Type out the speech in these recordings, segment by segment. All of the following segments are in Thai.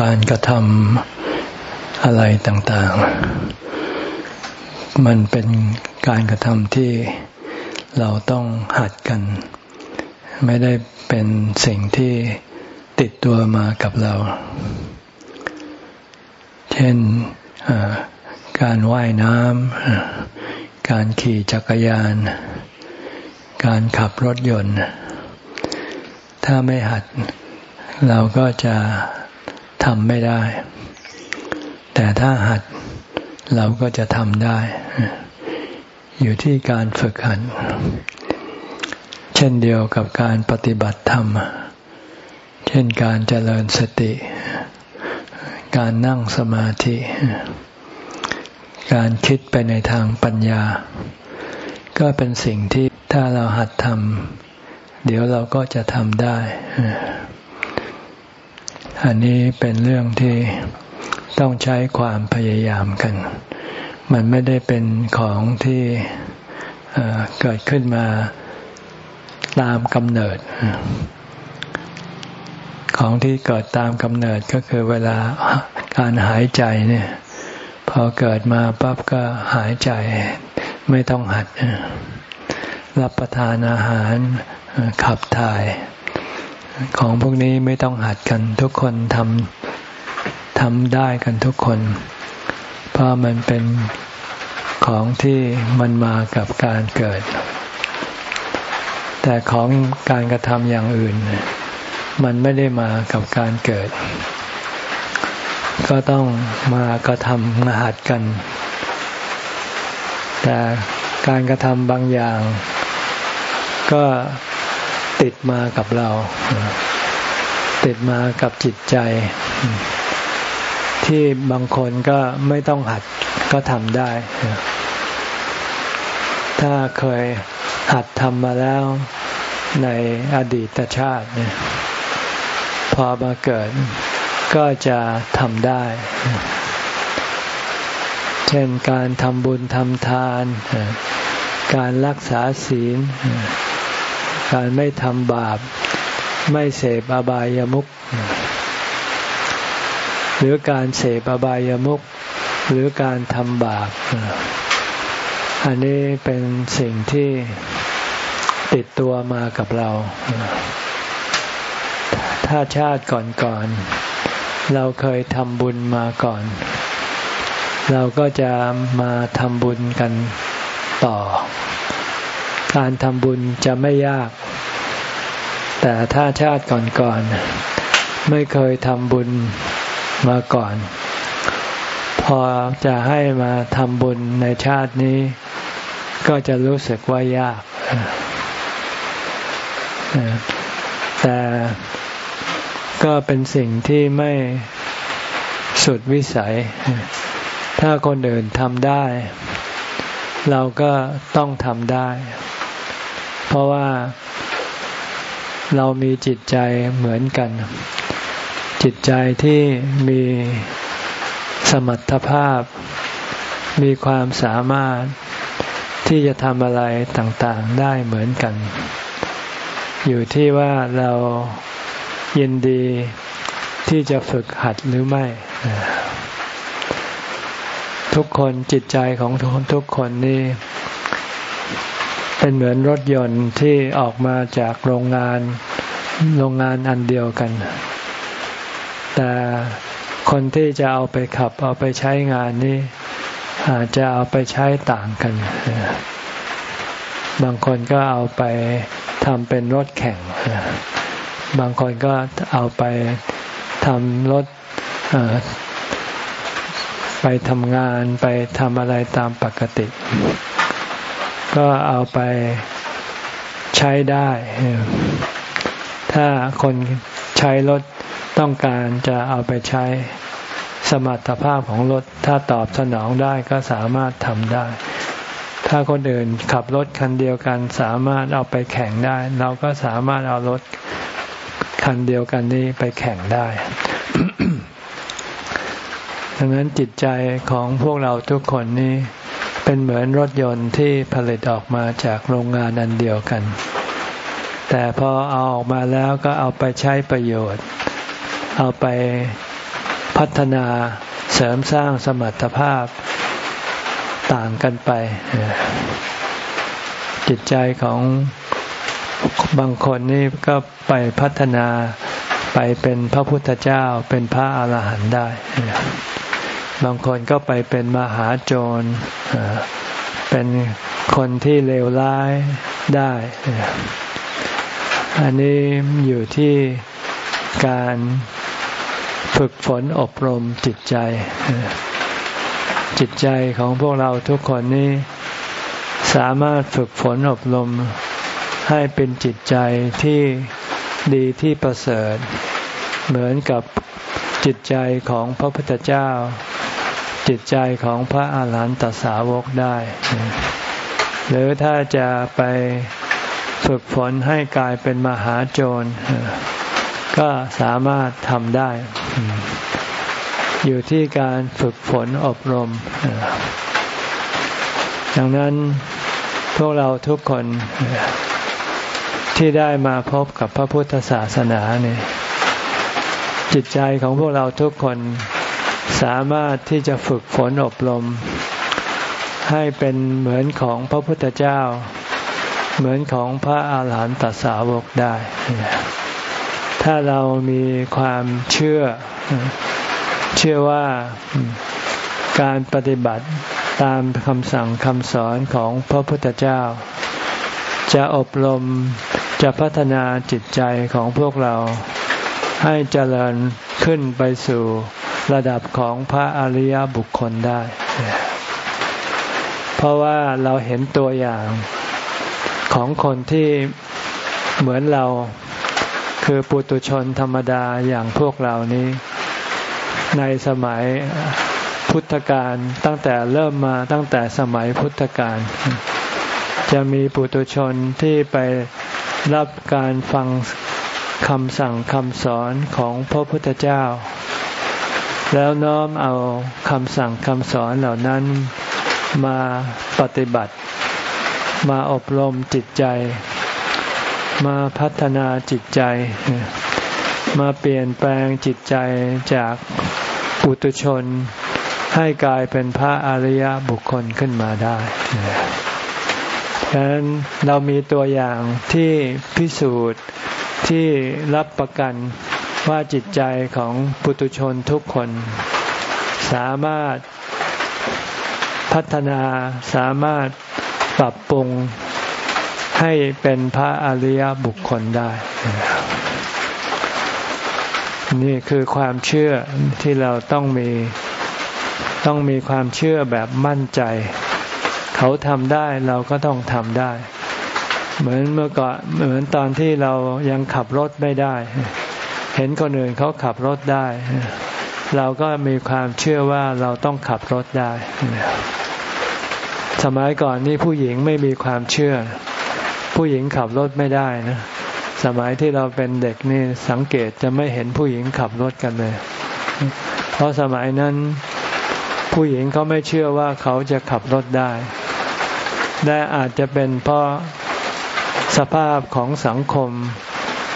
การกระทำอะไรต่างๆ มันเป็นการกระทำที่เราต้องหัดกัน ไม่ได้เป็นสิ่งที่ติดตัวมากับเรา เช่นการว่ายน้ำ การขี่จักรยาน การขับรถยนต์ ถ้าไม่หัดเราก็จะ ทำไม่ได้ แต่ถ้าหัดเราก็จะทำได้ อยู่ที่การฝึกหัด เช่นเดียวกับการปฏิบัติธรรม เช่นการเจริญสติ การนั่งสมาธิ การคิดไปในทางปัญญา ก็เป็นสิ่งที่ถ้าเราหัดทำเดี๋ยวเราก็จะทำได้ อันนี้เป็นเรื่องที่ต้องใช้ความพยายามกัน มันไม่ได้เป็นของที่เกิดขึ้นมาตามกำเนิด ของที่เกิดตามกำเนิดก็คือเวลาการหายใจเนี่ย พอเกิดมาปั๊บก็หายใจไม่ต้องหัด รับประทานอาหารขับถ่าย ของพวกนี้ไม่ต้องหัดกันทุกคนทำทำได้กันทุกคน เพราะมันเป็นของที่มันมากับการเกิด แต่ของการกระทำอย่างอื่น มันไม่ได้มากับการเกิด ก็ต้องมากระทำมาหัดกัน แต่การกระทำบางอย่าง ก็ ติดมากับเรา ติดมากับจิตใจ ที่บางคนก็ไม่ต้องหัดก็ทำได้ ถ้าเคยหัดทำมาแล้วในอดีตชาติเนี่ยพอมาเกิดก็จะทำได้ เช่นการทำบุญทำทาน การรักษาศีล การไม่ทำบาป ไม่เสพอบายามุขหรือการเสพอบายามุขหรือการทำบาป อันนี้เป็นสิ่งที่ติดตัวมากับเรา ถ้าชาติก่อนๆเราเคยทำบุญมาก่อน เราก็จะมาทำบุญกันต่อ การทำบุญจะไม่ยาก แต่ถ้าชาติก่อนๆไม่เคยทำบุญมาก่อน พอจะให้มาทำบุญในชาตินี้ ก็จะรู้สึกว่ายาก แต่ก็เป็นสิ่งที่ไม่สุดวิสัย ถ้าคนอื่นทำได้ เราก็ต้องทำได้ เพราะว่าเรามีจิตใจเหมือนกัน จิตใจที่มีสมรรถภาพ มีความสามารถที่จะทำอะไรต่างๆได้เหมือนกัน อยู่ที่ว่าเรายินดีที่จะฝึกหัดหรือไม่ ทุกคนจิตใจของทุกคนทุกคนนี่ เป็นเหมือนรถยนต์ที่ออกมาจากโรงงานโรงงานอันเดียวกัน แต่คนที่จะเอาไปขับเอาไปใช้งานนี้อาจจะเอาไปใช้ต่างกัน บางคนก็เอาไปทำเป็นรถแข่ง บางคนก็เอาไปทำรถไปทำงานไปทำอะไรตามปกติ ก็เอาไปใช้ได้ ถ้าคนใช้รถต้องการจะเอาไปใช้สมรรถภาพของรถ ถ้าตอบสนองได้ก็สามารถทำได้ ถ้าคนอื่นขับรถคันเดียวกันสามารถเอาไปแข่งได้ เราก็สามารถเอารถคันเดียวกันนี้ไปแข่งได้ ดังนั้นจิตใจของพวกเราทุกคนนี้ เป็นเหมือนรถยนต์ที่ผลิตออกมาจากโรงงานอันเดียวกัน แต่พอเอาออกมาแล้วก็เอาไปใช้ประโยชน์ เอาไปพัฒนาเสริมสร้างสมรรถภาพต่างกันไป จิตใจของบางคนนี่ก็ไปพัฒนาไปเป็นพระพุทธเจ้าเป็นพระอาหารหันต์ได้ บางคนก็ไปเป็นมหาโจร เป็นคนที่เลวร้ายได้ อันนี้อยู่ที่การฝึกฝนอบรมจิตใจ จิตใจของพวกเราทุกคนนี้สามารถฝึกฝนอบรมให้เป็นจิตใจที่ดีที่ประเสริฐ เหมือนกับจิตใจของพระพุทธเจ้า จิตใจของพระอาหารหันตสาวกได้ หรือถ้าจะไปฝึกฝนให้กลายเป็นมหาโจร ก็สามารถทำได้ อยู่ที่การฝึกฝนอบรม ดังนั้นพวกเราทุกคนที่ได้มาพบกับพระพุทธศาสนาเนี่ยจิตใจของพวกเราทุกคน สามารถที่จะฝึกฝนอบรม ให้เป็นเหมือนของพระพุทธเจ้า เหมือนของพระอาหารหันตสาวกได้ ถ้าเรามีความเชื่อ เชื่อว่าการปฏิบัติตามคำสั่งคำสอนของพระพุทธเจ้า จะอบรมจะพัฒนาจิตใจของพวกเราให้เจริญขึ้นไปสู่ ระดับของพระอริยบุคคลได้ เพราะว่าเราเห็นตัวอย่างของคนที่เหมือนเราคือปุตุชนธรรมดาอย่างพวกเรานี้ ในสมัยพุทธกาลตั้งแต่เริ่มมาตั้งแต่สมัยพุทธกาลจะมีปุตุชนที่ไปรับการฟังคำสั่งคำสอนของพระพุทธเจ้า แล้วน้อมเอาคำสั่งคำสอนเหล่านั้นมาปฏิบัติ มาอบรมจิตใจ มาพัฒนาจิตใจ มาเปลี่ยนแปลงจิตใจจากปุตุชน ให้กลายเป็นพระอริยบุคคลขึ้นมาได้ฉะนั้นเรามีตัวอย่างที่พิสูจน์ที่รับประกัน ว่าจิตใจของปุตุชนทุกคน สามารถพัฒนาสามารถปรับปรุงให้เป็นพระอริยบุคคลได้ นี่คือความเชื่อที่เราต้องมีต้องมีความเชื่อแบบมั่นใจ เขาทำได้เราก็ต้องทำได้ เหมือนเมื่อก่อนเหมือนตอนที่เรายังขับรถไม่ได้ เห็นคนอื่นเขาขับรถได้ เราก็มีความเชื่อว่าเราต้องขับรถได้ สมัยก่อนนี่ผู้หญิงไม่มีความเชื่อ ผู้หญิงขับรถไม่ได้นะสมัยที่เราเป็นเด็กนี่สังเกตจะไม่เห็นผู้หญิงขับรถกันเลย เพราะสมัยนั้นผู้หญิงเขาไม่เชื่อว่าเขาจะขับรถได้และอาจจะเป็นเพราะสภาพของสังคม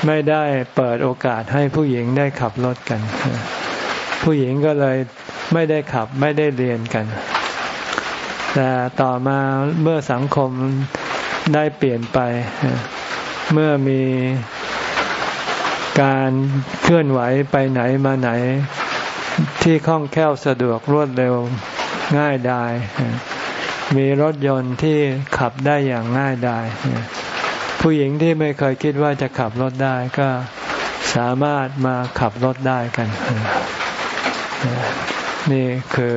ไม่ได้เปิดโอกาสให้ผู้หญิงได้ขับรถกัน ผู้หญิงก็เลยไม่ได้ขับไม่ได้เรียนกัน แต่ต่อมาเมื่อสังคมได้เปลี่ยนไป เมื่อมีการเคลื่อนไหวไปไหนมาไหนที่คล่องแคล่วสะดวกรวดเร็วง่ายดายมีรถยนต์ที่ขับได้อย่างง่ายดาย ผู้หญิงที่ไม่เคยคิดว่าจะขับรถได้ก็สามารถมาขับรถได้กัน นี่คือ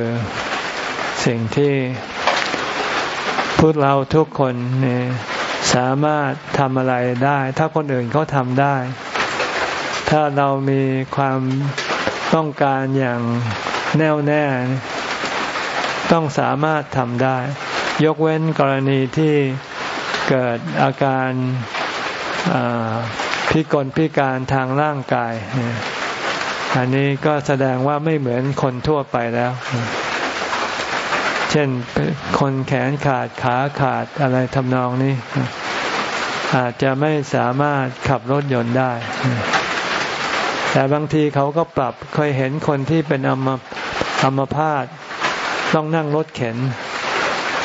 สิ่งที่พวกเราทุกคนสามารถทำอะไรได้ ถ้าคนอื่นเขาทำได้ ถ้าเรามีความต้องการอย่างแน่วแน่ ต้องสามารถทำได้ ยกเว้นกรณีที่ เกิดอาการพิกลพิการทางร่างกาย อันนี้ก็แสดงว่าไม่เหมือนคนทั่วไปแล้ว เช่นคนแขนขาดขาขาดอะไรทำนองนี้ อาจจะไม่สามารถขับรถยนต์ได้ แต่บางทีเขาก็ปรับเคยเห็นคนที่เป็นอัมอัมพาตต้องนั่งรถเข็น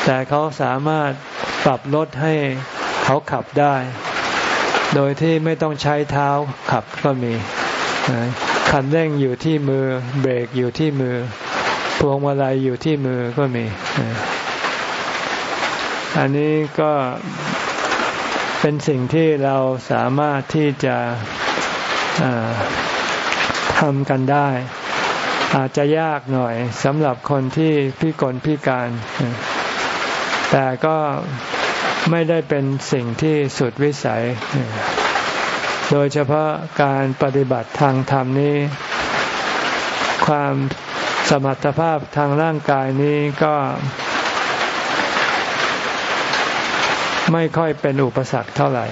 แต่เขาสามารถ ปรับรถให้เขาขับได้ โดยที่ไม่ต้องใช้เท้าขับก็มีคันเร่งอยู่ที่มือ เบรกอยู่ที่มือ พวงมาลัยอยู่ที่มือก็มี อันนี้ก็เป็นสิ่งที่เราสามารถที่จะทำกันได้ อาจจะยากหน่อยสำหรับคนที่พิกลพิการ แต่ก็ไม่ได้เป็นสิ่งที่สุดวิสัย โดยเฉพาะการปฏิบัติทางธรรมนี้ ความสมรรถภาพทางร่างกายนี้ก็ ไม่ค่อยเป็นอุปสรรคเท่าไหร่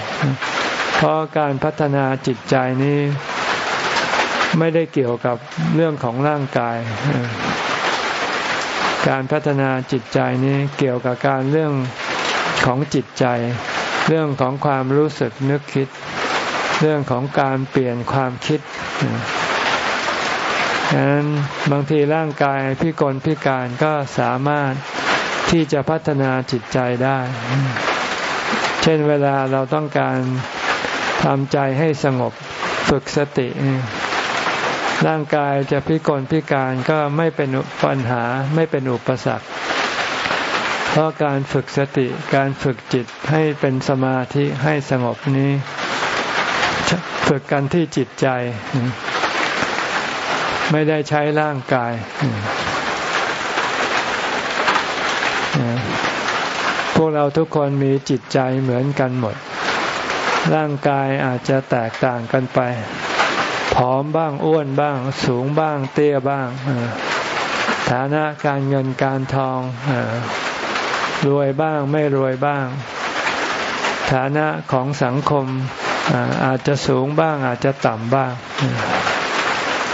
เพราะการพัฒนาจิตใจนี้ ไม่ได้เกี่ยวกับเรื่องของร่างกาย การพัฒนาจิตใจนี้เกี่ยวกับการเรื่องของจิตใจ เรื่องของความรู้สึกนึกคิด เรื่องของการเปลี่ยนความคิดดังนั้นบางทีร่างกายพิกลพิการก็สามารถที่จะพัฒนาจิตใจได้ เช่นเวลาเราต้องการทำใจให้สงบฝึกสติ ร่างกายจะพิกลพิการก็ไม่เป็นปัญหาไม่เป็นอุปสรรค เพราะการฝึกสติการฝึกจิตให้เป็นสมาธิให้สงบนี้ ฝึกกันที่จิตใจ ไม่ได้ใช้ร่างกายพวกเราทุกคนมีจิตใจเหมือนกันหมด ร่างกายอาจจะแตกต่างกันไป ผอมบ้างอ้วนบ้าง สูงบ้าง เตี้ยบ้างฐานะการเงินการทองรวยบ้างไม่รวยบ้าง ฐานะของสังคมอาจจะสูงบ้างอาจจะต่ำบ้าง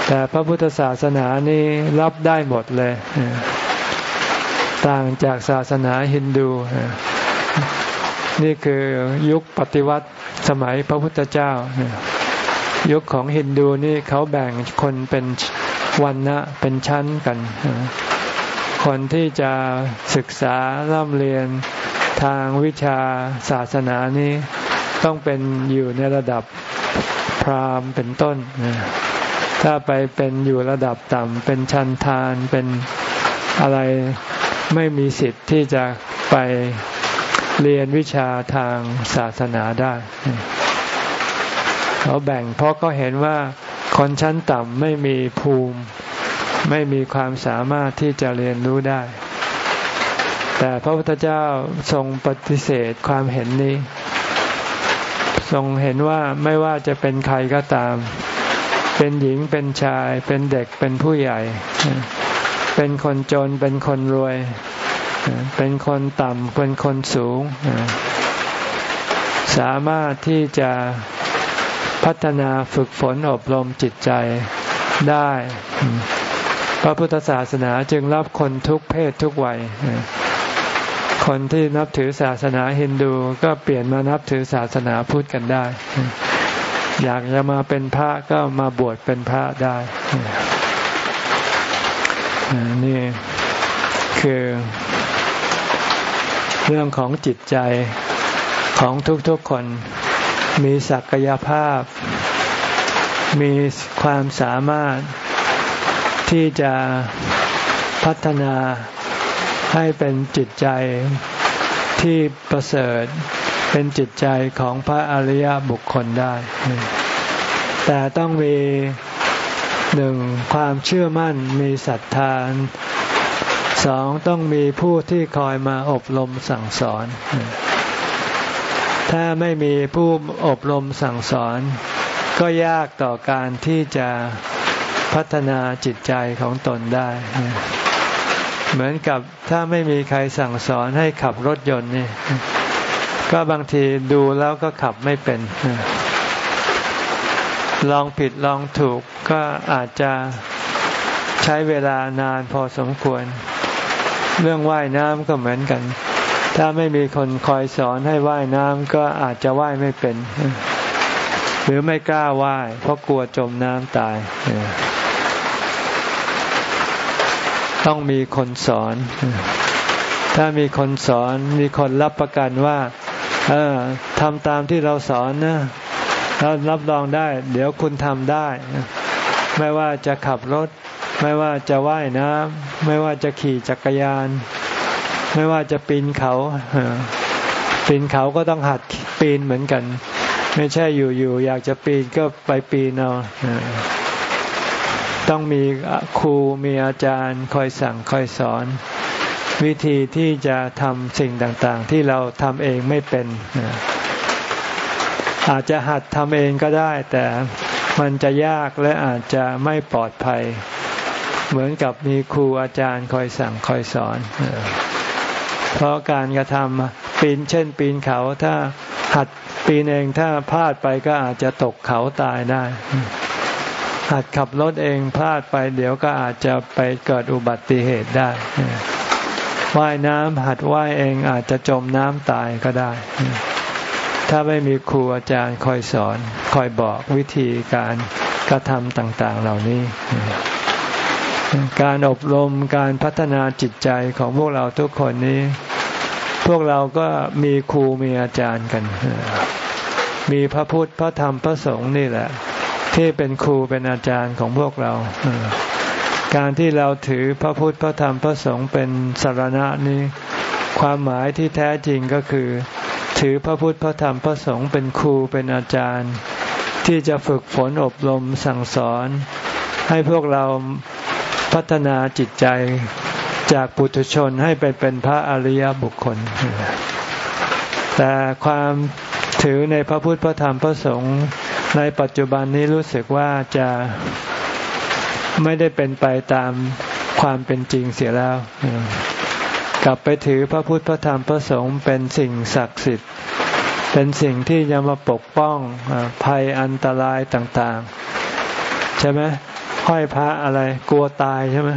แต่พระพุทธศาสนานี้รับได้หมดเลย ต่างจากศาสนาฮินดู นี่คือยุคปฏิวัติสมัยพระพุทธเจ้า ยุคของฮินดูนี่เขาแบ่งคนเป็นวันนะเป็นชั้นกัน คนที่จะศึกษาร่ำเรียนทางวิชาศาสนานี้ต้องเป็นอยู่ในระดับพราหมณ์เป็นต้น ถ้าไปเป็นอยู่ระดับต่ำเป็นชั้นทานเป็นอะไรไม่มีสิทธิ์ที่จะไปเรียนวิชาทางศาสนาได้ เขาแบ่งเพราะก็เห็นว่าคนชั้นต่ำไม่มีภูมิ ไม่มีความสามารถที่จะเรียนรู้ได้ แต่พระพุทธเจ้าทรงปฏิเสธความเห็นนี้ ทรงเห็นว่าไม่ว่าจะเป็นใครก็ตาม เป็นหญิงเป็นชาย เป็นเด็กเป็นผู้ใหญ่ เป็นคนจนเป็นคนรวย เป็นคนต่ำเป็นคนสูง สามารถที่จะ พัฒนาฝึกฝนอบรมจิตใจได้ พระพุทธศาสนาจึงรับคนทุกเพศทุกวัย คนที่นับถือศาสนาฮินดูก็เปลี่ยนมานับถือศาสนาพุทธกันได้ อยากจะมาเป็นพระก็มาบวชเป็นพระได้นี่คือ เรื่องของจิตใจของทุกๆคน มีศักยภาพ มีความสามารถที่จะพัฒนาให้เป็นจิตใจที่ประเสริฐเป็นจิตใจของพระอริยบุคคลได้ แต่ต้องมีหนึ่งความเชื่อมั่นมีศรัทธาสองต้องมีผู้ที่คอยมาอบรมสั่งสอน ถ้าไม่มีผู้อบรมสั่งสอน ก็ยากต่อการที่จะพัฒนาจิตใจของตนได้ เหมือนกับถ้าไม่มีใครสั่งสอนให้ขับรถยนต์นี่ก็บางทีดูแล้วก็ขับไม่เป็น ลองผิดลองถูกก็อาจจะใช้เวลานานพอสมควร เรื่องว่ายน้ำก็เหมือนกัน ถ้าไม่มีคนคอยสอนให้ว่ายน้ำก็อาจจะว่ายไม่เป็น หรือไม่กล้าว่ายเพราะกลัวจมน้ำตาย ต้องมีคนสอน ถ้ามีคนสอนมีคนรับประกันว่า เออทำตามที่เราสอนนะเรารับรองได้ เดี๋ยวคุณทำได้ ไม่ว่าจะขับรถ ไม่ว่าจะว่ายน้ำไม่ว่าจะขี่จักรยาน ไม่ว่าจะปีนเขาปีนเขาก็ต้องหัดปีนเหมือนกัน ไม่ใช่อยู่ๆอยากจะปีนก็ไปปีนเอาต้องมีครูมีอาจารย์คอยสั่งคอยสอน วิธีที่จะทำสิ่งต่างๆ ที่เราทำเองไม่เป็น อาจจะหัดทำเองก็ได้ แต่มันจะยากและอาจจะไม่ปลอดภัย เหมือนกับมีครูอาจารย์คอยสั่งคอยสอน เพราะการกระทำปีนเช่น ปีนเขาถ้าหัดปีนเองถ้าพลาดไปก็อาจจะตกเขาตายได้ หัดขับรถเองพลาดไป เดี๋ยวก็อาจจะไปเกิดอุบัติเหตุได้ว่ายน้ำหัดว่ายเองอาจจะจมน้ำตายก็ได้ ถ้าไม่มีครูอาจารย์คอยสอน คอยบอกวิธีการกระทำต่าง ๆ เหล่านี้ การอบรมการพัฒนาจิตใจของพวกเราทุกคนนี้ พวกเราก็มีครูมีอาจารย์กัน มีพระพุทธพระธรรมพระสงฆ์นี่แหละ ที่เป็นครูเป็นอาจารย์ของพวกเรา การที่เราถือพระพุทธพระธรรมพระสงฆ์เป็นสารณะนี้ ความหมายที่แท้จริงก็คือ ถือพระพุทธพระธรรมพระสงฆ์เป็นครูเป็นอาจารย์ ที่จะฝึกฝนอบรมสั่งสอน ให้พวกเรา พัฒนาจิตใจจากปุถุชนให้ไปเป็นพระอริยบุคคล แต่ความถือในพระพุทธพระธรรมพระสงฆ์ในปัจจุบันนี้รู้สึกว่าจะไม่ได้เป็นไปตามความเป็นจริงเสียแล้ว กลับไปถือพระพุทธพระธรรมพระสงฆ์เป็นสิ่งศักดิ์สิทธิ์ เป็นสิ่งที่จะมาปกป้องภัยอันตรายต่างๆ ใช่ไหม ห้อยพระอะไร กลัวตายใช่ไหม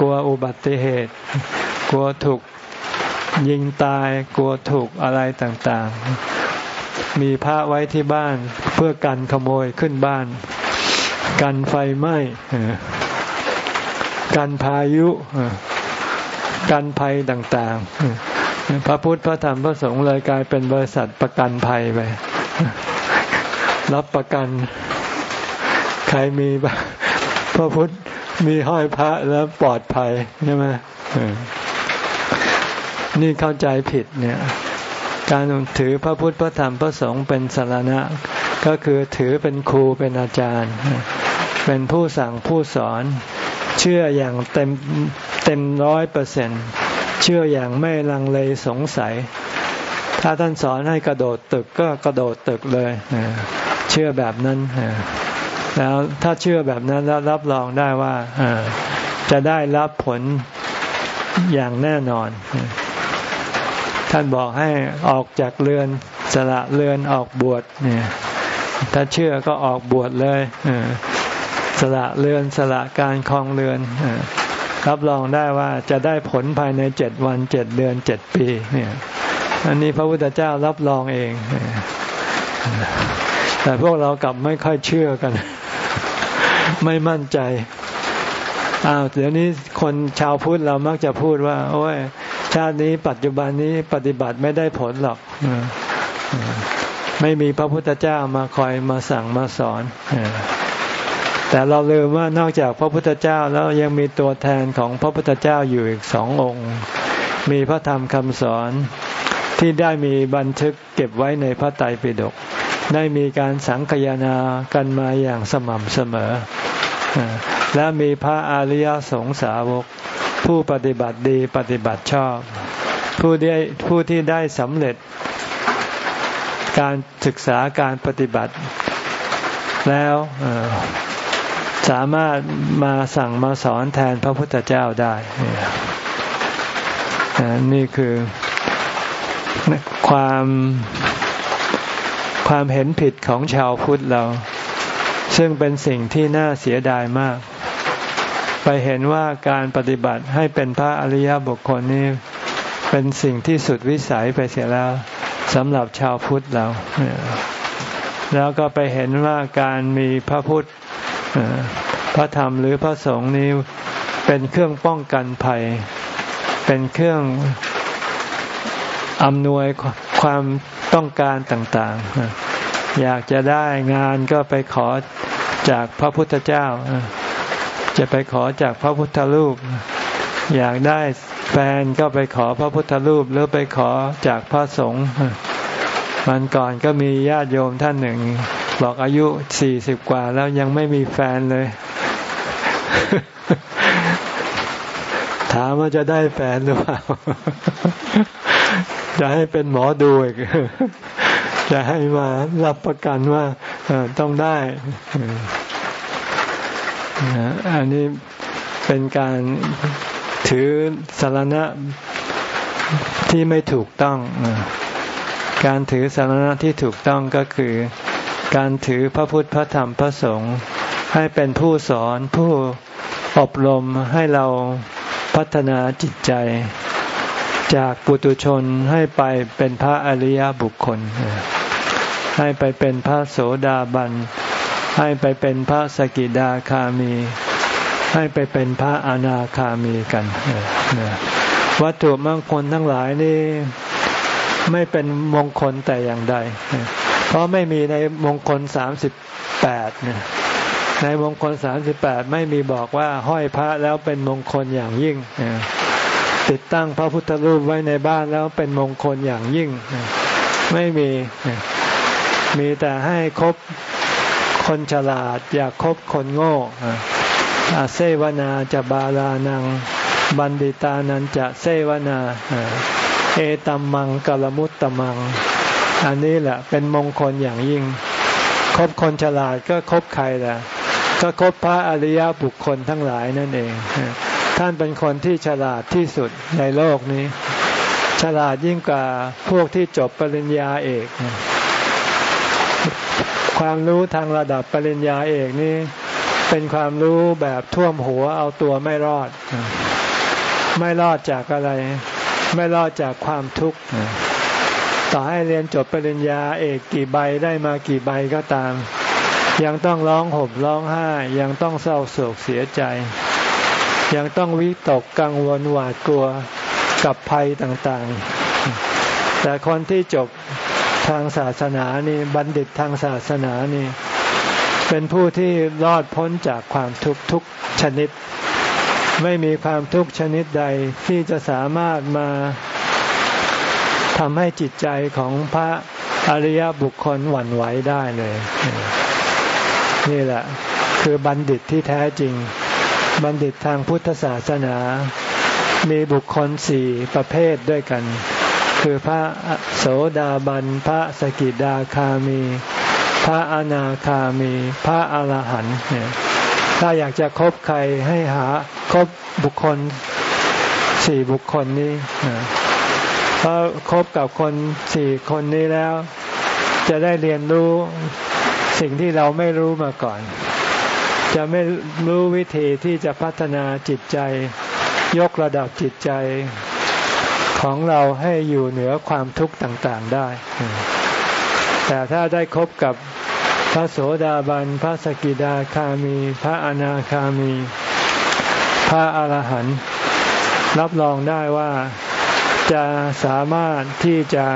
กลัวอุบัติเหตุ กลัวถูกยิงตาย กลัวถูกอะไรต่างๆ มีพระไว้ที่บ้านเพื่อกันขโมยขึ้นบ้าน กันไฟไหม้กันพายุกันภัยต่างๆ พระพุทธพระธรรมพระสงฆ์เลยกลายเป็นบริษัทประกันภัยไปรับประกัน ใครมี พระพุทธมีห้อยพระแล้วปลอดภัยใช่ไหมนี่เข้าใจผิดเนี่ย การถือพระพุทธพระธรรมพระสงฆ์เป็นสารณะ ก็คือถือเป็นครูเป็นอาจารย์ เป็นผู้สั่งผู้สอน เชื่ออย่างเต็มเต็มร้อยเปอร์เซ็นเชื่ออย่างไม่ลังเลสงสัย ถ้าท่านสอนให้กระโดดตึกก็กระโดดตึกเลย เชื่อแบบนั้น แล้วถ้าเชื่อแบบนั้นแล้วรับรองได้ว่าจะได้รับผลอย่างแน่นอน ท่านบอกให้ออกจากเรือนสละเรือนออกบวชเนี่ย ถ้าเชื่อก็ออกบวชเลยสละเรือนสละการคลองเรือนรับรองได้ว่าจะได้ผลภายในเจ็ดวันเจ็ดเดือนเจ็ดปีเนี่ยอันนี้พระพุทธเจ้ารับรองเอง แต่พวกเรากลับไม่ค่อยเชื่อกัน ไม่มั่นใจอ้าวเดี๋ยวนี้คนชาวพุทธเรามักจะพูดว่า โอ้ย ชาตินี้ปัจจุบันนี้ปฏิบัติไม่ได้ผลหรอกไม่มีพระพุทธเจ้ามาคอยมาสั่งมาสอนแต่เราลืมว่านอกจากพระพุทธเจ้าแล้วยังมีตัวแทนของพระพุทธเจ้าอยู่อีกสององค์ มีพระธรรมคำสอนที่ได้มีบันทึกเก็บไว้ในพระไตรปิฎก ได้มีการสังคยนากันมาอย่างสม่ำเสมอ และมีพระอริยสงสาวก ผู้ปฏิบัติดีปฏิบัติชอบ ผู้ได้ผู้ที่ได้สำเร็จ การศึกษาการปฏิบัติ แล้วสามารถมาสั่งมาสอนแทนพระพุทธเจ้าได้ นี่คือความ ความเห็นผิดของชาวพุทธเรา ซึ่งเป็นสิ่งที่น่าเสียดายมาก ไปเห็นว่าการปฏิบัติให้เป็นพระอริยบุคคลนี้เป็นสิ่งที่สุดวิสัยไปเสียแล้วสำหรับชาวพุทธเรา แล้วก็ไปเห็นว่าการมีพระพุทธพระธรรมหรือพระสงฆ์นี้เป็นเครื่องป้องกันภัย เป็นเครื่องอำนวย ความต้องการต่างๆ อยากจะได้งานก็ไปขอจากพระพุทธเจ้า จะไปขอจากพระพุทธรูป อยากได้แฟนก็ไปขอพระพุทธรูปหรือไปขอจากพระสงฆ์มันก่อนก็มีญาติโยมท่านหนึ่ง บอกอายุสี่สิบกว่าแล้วยังไม่มีแฟนเลย ถามว่าจะได้แฟนหรือเปล่า จะให้เป็นหมอดูอีกจะให้มารับประกันว่าต้องได้อันนี้เป็นการถือสารณะที่ไม่ถูกต้อง การถือสารณะที่ถูกต้องก็คือ การถือพระพุทธพระธรรมพระสงฆ์ให้เป็นผู้สอนผู้อบรมให้เราพัฒนาจิตใจ จากปุตุชนให้ไปเป็นพระอริยบุคคล ให้ไปเป็นพระโสดาบัน ให้ไปเป็นพระสกิดาคามี ให้ไปเป็นพระอนาคามีกัน วัตถุมงคลทั้งหลายนี่ไม่เป็นมงคลแต่อย่างใด เพราะไม่มีในมงคลสามสิบแปดในมงคลสามสิบแปดไม่มีบอกว่าห้อยพระแล้วเป็นมงคลอย่างยิ่ง ติดตั้งพระพุทธรูปไว้ในบ้านแล้วเป็นมงคลอย่างยิ่ง ไม่มีมีแต่ให้คบคนฉลาด อยากคบคนโง่อาเซวนาจะบาลานัง บันดิตานันจะเซวนาเอตัมมังกลมุตตมัง อันนี้แหละเป็นมงคลอย่างยิ่ง คบคนฉลาดก็คบใครล่ะ ก็คบพระอริยบุคคลทั้งหลายนั่นเอง ท่านเป็นคนที่ฉลาดที่สุดในโลกนี้ ฉลาดยิ่งกว่าพวกที่จบปริญญาเอก ความรู้ทางระดับปริญญาเอกนี้ เป็นความรู้แบบท่วมหัวเอาตัวไม่รอด ไม่รอดจากอะไร ไม่รอดจากความทุกข์ต่อให้เรียนจบปริญญาเอกกี่ใบได้มากี่ใบก็ตาม ยังต้องร้องห่มร้องไห้ยังต้องเศร้าโศกเสียใจ ยังต้องวิตกกังวลหวาดกลัวกับภัยต่างๆ แต่คนที่จบทางศาสนานี่บัณฑิตทางศาสนานี่เป็นผู้ที่รอดพ้นจากความทุกข์ทุกชนิด ไม่มีความทุกข์ชนิดใดที่จะสามารถมาทำให้จิตใจของพระอริยบุคคลหวั่นไหวได้เลย นี่แหละ คือบัณฑิตที่แท้จริง บัณฑิตทางพุทธศาสนา มีบุคคลสี่ประเภทด้วยกัน คือพระโสดาบัน พระสกิดาคามี พระอนาคามี พระอรหันต์ถ้าอยากจะคบใครให้หาคบบุคคลสี่บุคคลนี้พราคบกับคนสี่คนนี้แล้ว จะได้เรียนรู้สิ่งที่เราไม่รู้มาก่อน จะไม่รู้วิธีที่จะพัฒนาจิตใจ ยกระดับจิตใจของเราให้อยู่เหนือความทุกข์ต่างๆได้ แต่ถ้าได้คบกับพระโสดาบัน พระสกิดาคามี พระอนาคามี พระอรหันต์รับรองได้ว่าจะสามารถที่จะ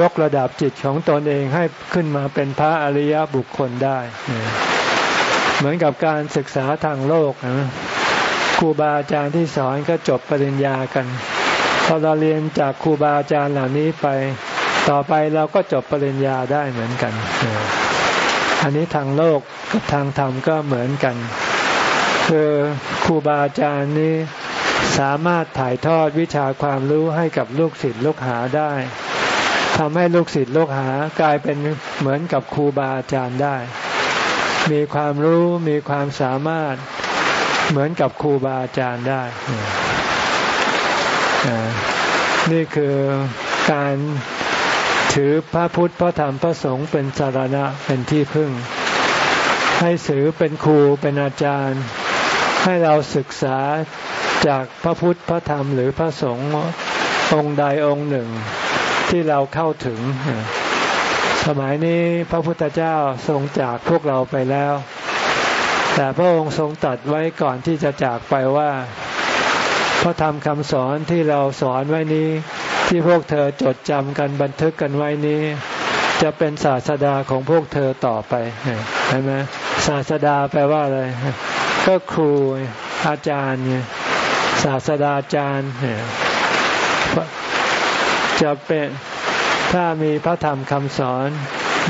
ยกระดับจิตของตนเองให้ขึ้นมาเป็นพระอริยบุคคลได้ เหมือนกับการศึกษาทางโลกนะครูบาอาจารย์ที่สอนก็จบปริญญากัน พอเราเรียนจากครูบาอาจารย์เหล่านี้ไป ต่อไปเราก็จบปริญญาได้เหมือนกัน อันนี้ทางโลกกับทางธรรมก็เหมือนกัน คือครูบาอาจารย์นี้สามารถถ่ายทอดวิชาความรู้ให้กับลูกศิษย์ลูกหาได้ทำให้ลูกศิษย์ลูกหากลายเป็นเหมือนกับครูบาอาจารย์ได้ มีความรู้มีความสามารถเหมือนกับครูบาอาจารย์ได้ นี่คือการถือพระพุทธพระธรรมพระสงฆ์เป็นสารณะเป็นที่พึ่ง ให้สือเป็นครูเป็นอาจารย์ ให้เราศึกษาจากพระพุทธพระธรรมหรือพระสงฆ์องค์ใดองค์หนึ่งที่เราเข้าถึง สมัยนี้พระพุทธเจ้าทรงจากพวกเราไปแล้ว แต่พระองค์ทรงตัดไว้ก่อนที่จะจากไปว่าพระธรรมคำสอนที่เราสอนไว้นี้ ที่พวกเธอจดจำกันบันทึกกันไว้นี้ จะเป็นศาสดาของพวกเธอต่อไปเห็นไหมศาสดาแปลว่าอะไรก็ครูอาจารย์ศาสดาอาจารย์จะเป็น ถ้ามีพระธรรมคำสอน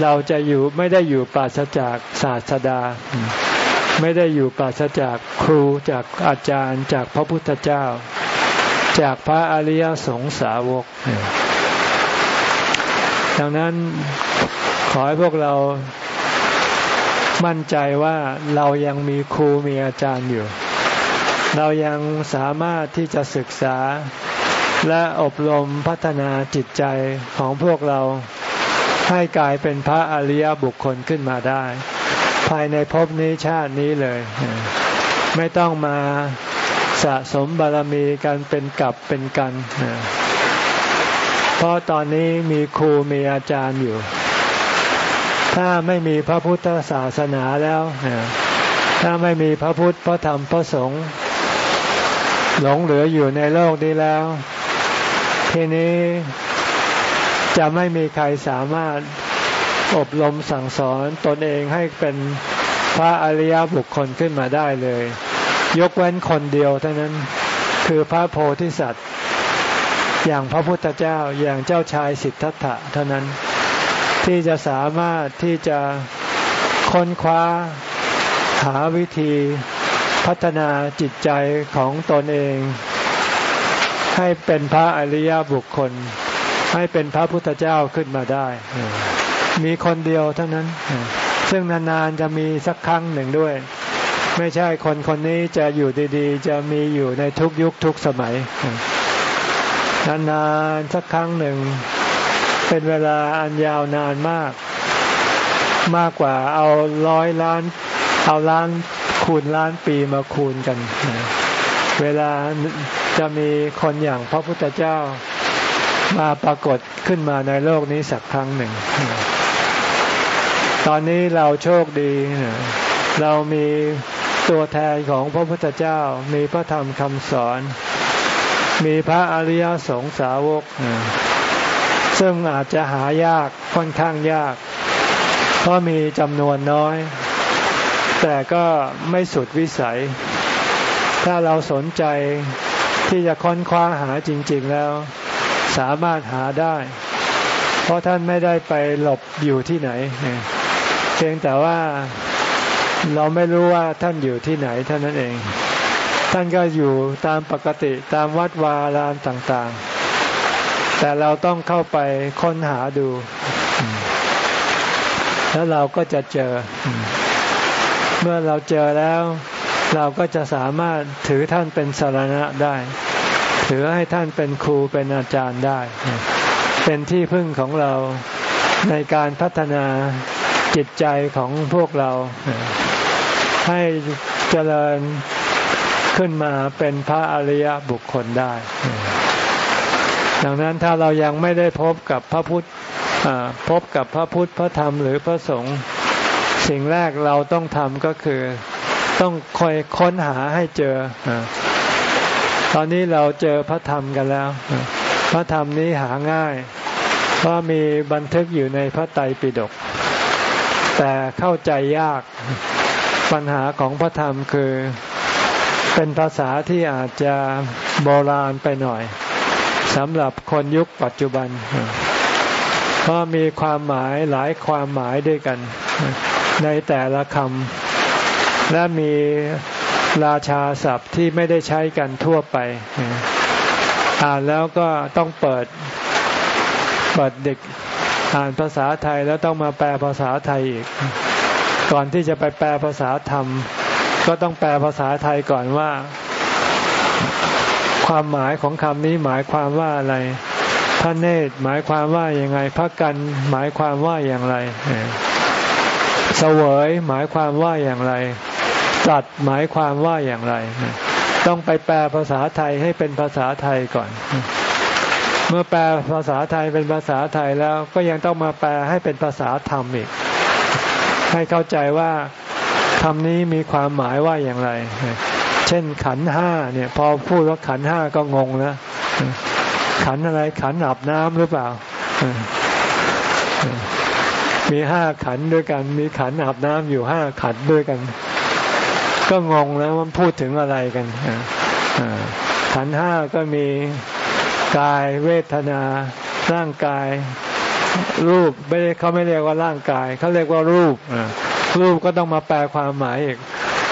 เราจะอยู่ไม่ได้อยู่ปราศจากศาสดา ไม่ได้อยู่ปราศจากครูจากอาจารย์จากพระพุทธเจ้า จากพระอริยสงสาวก ดังนั้นขอให้พวกเรามั่นใจว่าเรายังมีครูมีอาจารย์อยู่ เรายังสามารถที่จะศึกษา และอบรมพัฒนาจิตใจของพวกเราให้กลายเป็นพระอริยบุคคลขึ้นมาได้ ภายในภพนี้ชาตินี้เลย ไม่ต้องมาสะสมบารมีกันเป็นกับเป็นกันเพราะตอนนี้มีครูมีอาจารย์อยู่ ถ้าไม่มีพระพุทธศาสนาแล้วถ้าไม่มีพระพุทธพระธรรมพระสงฆ์หลงเหลืออยู่ในโลกนี้แล้ว ทีนี้จะไม่มีใครสามารถอบรมสั่งสอนตนเองให้เป็นพระอริยบุคคลขึ้นมาได้เลย ยกเว้นคนเดียวเท่านั้นคือพระโพธิสัตว์ อย่างพระพุทธเจ้าอย่างเจ้าชายสิทธัตถะเท่านั้น ที่จะสามารถที่จะค้นคว้าหาวิธีพัฒนาจิตใจของตนเอง ให้เป็นพระอริยบุคคล ให้เป็นพระพุทธเจ้าขึ้นมาได้ มีคนเดียวเท่านั้น ซึ่งนานๆจะมีสักครั้งหนึ่งด้วย ไม่ใช่คนคนนี้จะอยู่ดีๆ จะมีอยู่ในทุกยุคทุกสมัย นานๆสักครั้งหนึ่ง เป็นเวลาอันยาวนานมาก มากกว่าเอาร้อยล้าน เอาล้านคูณล้านปีมาคูณกัน เวลา จะมีคนอย่างพระพุทธเจ้ามาปรากฏขึ้นมาในโลกนี้สักครั้งหนึ่ง ตอนนี้เราโชคดี เรามีตัวแทนของพระพุทธเจ้า มีพระธรรมคำสอน มีพระอริยสงสาวก ซึ่งอาจจะหายากค่อนข้างยาก เพราะมีจำนวนน้อย แต่ก็ไม่สุดวิสัย ถ้าเราสนใจ ที่จะค้นคว้าหาจริง ๆแล้ว สามารถหาได้ เพราะท่านไม่ได้ไปหลบอยู่ที่ไหนเพียงแต่ว่าเราไม่รู้ว่าท่านอยู่ที่ไหนเท่านั้นเอง ท่านก็อยู่ตามปกติตามวัดวารามต่างๆ แต่เราต้องเข้าไปค้นหาดู แล้วเราก็จะเจอ เมื่อเราเจอแล้ว เราก็จะสามารถถือท่านเป็นสารณะได้ ถือให้ท่านเป็นครูเป็นอาจารย์ได้ เป็นที่พึ่งของเราในการพัฒนาจิตใจของพวกเรา ให้เจริญขึ้นมาเป็นพระอริยบุคคลได้ ดังนั้นถ้าเรายังไม่ได้พบกับพระพุทธพบกับพระพุทธพระธรรมหรือพระสงฆ์สิ่งแรกเราต้องทำก็คือ ต้องคอยค้นหาให้เจอ ตอนนี้เราเจอพระธรรมกันแล้ว พระธรรมนี้หาง่าย เพราะมีบันทึกอยู่ในพระไตรปิฎก แต่เข้าใจยาก ปัญหาของพระธรรมคือ เป็นภาษาที่อาจจะโบราณไปหน่อยสำหรับคนยุคปัจจุบัน เพราะมีความหมายหลายความหมายด้วยกัน ในแต่ละคำ และมีราชาศัพท์ที่ไม่ได้ใช้กันทั่วไป อ่านแล้วก็ต้องเปิดเปิดเด็กอ่านภาษาไทยแล้วต้องมาแปลภาษาไทยอีก ก่อนที่จะไปแปลภาษาธรรม ก็ต้องแปลภาษาไทยก่อนว่า ความหมายของคำนี้หมายความว่าอะไรพระเนตรหมายความว่าอย่างไงพระกันหมายความว่าอย่างไร เสวยหมายความว่าอย่างไร สัตว์หมายความว่าอย่างไร ต้องไปแปลภาษาไทยให้เป็นภาษาไทยก่อน เมื่อแปลภาษาไทยเป็นภาษาไทยแล้วก็ยังต้องมาแปลให้เป็นภาษาธรรมอีก ให้เข้าใจว่าคำนี้มีความหมายว่าอย่างไร เช่นขันห้าเนี่ย พอพูดว่าขันห้าก็งงนะขันอะไรขันอาบน้ำหรือเปล่า มีห้าขันด้วยกัน มีขันอาบน้ำอยู่ห้าขันด้วยกัน ก็งงแล้วมันพูดถึงอะไรกันขันห้าก็มีกายเวทนา ร่างกาย รูปไม่เขาไม่เรียกว่าร่างกาย เขาเรียกว่ารูปรูปก็ต้องมาแปลความหมายอีก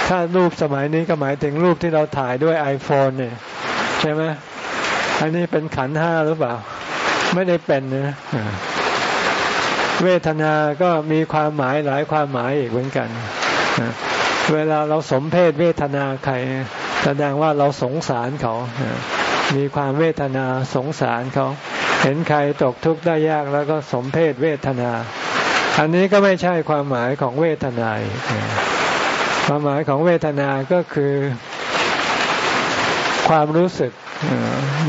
ถ้ารูปสมัยนี้ก็หมายถึงรูปที่เราถ่ายด้วย iPhone เนี่ย ใช่ไหมอันนี้เป็นขันห้าหรือเปล่า ไม่ได้เป็นนะเวทนาก็มีความหมายหลายความหมายอีกเหมือนกัน เวลาเราสมเพศเวทนาใครแสดงว่าเราสงสารเขา มีความเวทนาสงสารเขา เห็นใครตกทุกข์ได้ยากแล้วก็สมเพศเวทนา อันนี้ก็ไม่ใช่ความหมายของเวทนาความหมายของเวทนาก็คือความรู้สึก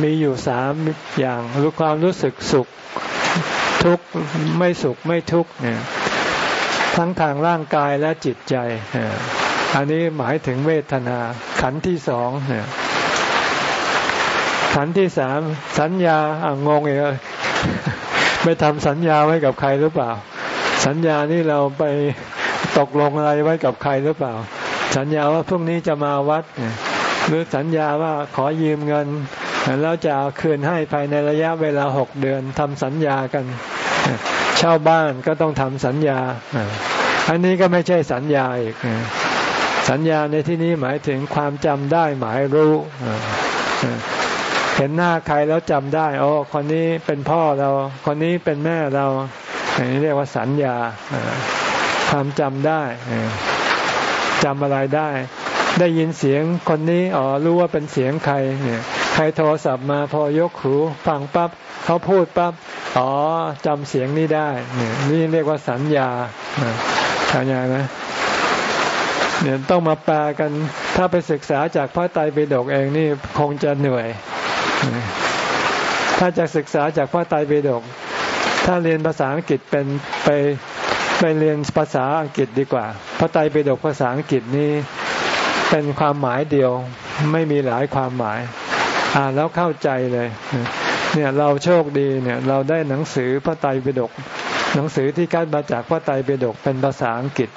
มีอยู่สามอย่างรู้ความรู้สึกสุขทุกข์ไม่สุขไม่ทุกข์เนี่ยทั้งทางร่างกายและจิตใจ อันนี้หมายถึงเวทนา ขันที่สองเนี่ยขันที่สามสัญญาอ่างงเองไม่ทำสัญญาไว้กับใครหรือเปล่า สัญญานี่เราไปตกลงอะไรไว้กับใครหรือเปล่า สัญญาว่าพรุ่งนี้จะมาวัด หรือสัญญาว่าขอยืมเงินแล้วจะคืนให้ภายในระยะเวลาหกเดือนทำสัญญากัน เช่าบ้านก็ต้องทำสัญญา อันนี้ก็ไม่ใช่สัญญาอีก สัญญาในที่นี้หมายถึงความจำได้หมายรู้ เห็นหน้าใครแล้วจำได้โอ้คนนี้เป็นพ่อเรา คนนี้เป็นแม่เราอันนี้เรียกว่าสัญญาความจำได้จำอะไรได้ ได้ยินเสียงคนนี้อ๋อรู้ว่าเป็นเสียงใครเนี่ยใครโทรศัพท์มาพอยกหูฟังปั๊บเขาพูดปั๊บอ๋อจำเสียงนี้ได้เนี่ยนี่เรียกว่าสัญญาเข้าใจไหม เนี่ยต้องมาแปลกัน ถ้าไปศึกษาจากพระไตรปิฎกเองนี่คงจะเหนื่อย ถ้าจะศึกษาจากพระไตรปิฎกถ้าเรียนภาษาอังกฤษเป็นไปไปเรียนภาษาอังกฤษดีกว่า พระไตรปิฎกภาษาอังกฤษนี่เป็นความหมายเดียวไม่มีหลายความหมาย อ่านแล้วเข้าใจเลย เนี่ยเราโชคดีเนี่ยเราได้หนังสือพระไตรปิฎกหนังสือที่คัดมาจากพระไตรปิฎกเป็นภาษาอังกฤษ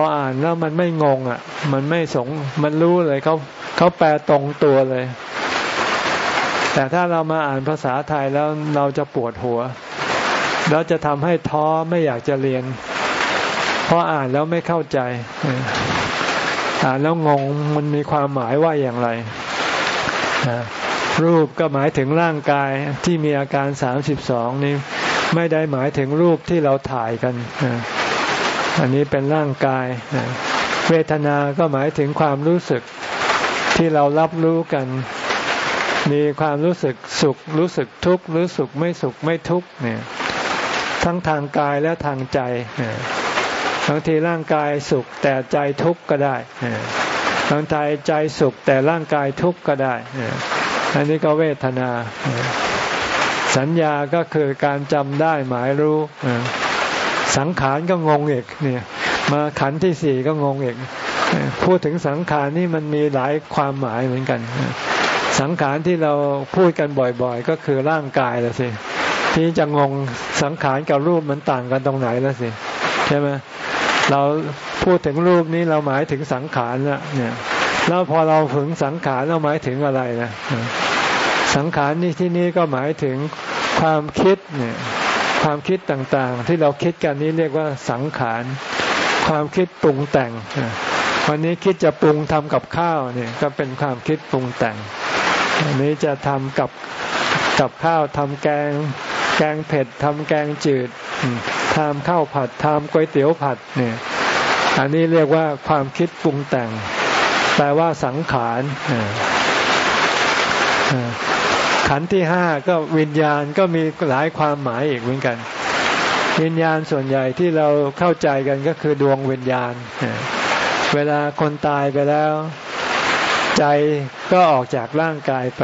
ออ่านแล้วมันไม่งงอะ มันไม่สง มันรู้เลยเขาเขาแปลตรงตัวเลย แต่ถ้าเรามาอ่านภาษาไทยแล้วเราจะปวดหัว แล้วจะทำให้ท้อไม่อยากจะเรียน เพราะอ่านแล้วไม่เข้าใจ อ่านแล้วงงมันมีความหมายว่าอย่างไร รูปก็หมายถึงร่างกายที่มีอาการสามสิบสองนี้ ไม่ได้หมายถึงรูปที่เราถ่ายกัน อันนี้เป็นร่างกาย เวทนาก็หมายถึงความรู้สึกที่เรารับรู้กัน มีความรู้สึกสุข รู้สึกทุกข์รู้สึกไม่สุขไม่ทุกข์เนี่ย ทั้งทางกายและทางใจบางทีร่างกายสุขแต่ใจทุกข์ก็ได้บางทีใจสุขแต่ร่างกายทุกข์ก็ได้ อันนี้ก็เวทนา สัญญาก็คือการจำได้หมายรู้ สังขารก็งงอีกเนี่ย มาขันที่สี่ก็งงอีกพูดถึงสังขารนี่มันมีหลายความหมายเหมือนกัน สังขารที่เราพูดกันบ่อยๆ ก็คือร่างกายละสิที่จะงงสังขารกับรูปมันต่างกันตรงไหนละสิใช่ไหมเราพูดถึงรูปนี้เราหมายถึงสังขารละเนี่ยแล้วพอเราถึงสังขารเราหมายถึงอะไรนะสังขารนี่ที่นี้ก็หมายถึงความคิดเนี่ย ความคิดต่างๆ ที่เราคิดกันนี้เรียกว่าสังขาร ความคิดปรุงแต่ง วันนี้คิดจะปรุงทำกับข้าวเนี่ยก็เป็นความคิดปรุงแต่งวันนี้จะทำกับกับข้าวทำแกง แกงเผ็ดทำแกงจืดทำข้าวผัดทำก๋วยเตี๋ยวผัดเนี่ย อันนี้เรียกว่าความคิดปรุงแต่งแปลว่าสังขาร ขันที่ห้าก็วิญญาณก็มีหลายความหมายอีกเหมือนกัน วิญญาณส่วนใหญ่ที่เราเข้าใจกันก็คือดวงวิญญาณ เวลาคนตายไปแล้ว ใจก็ออกจากร่างกายไป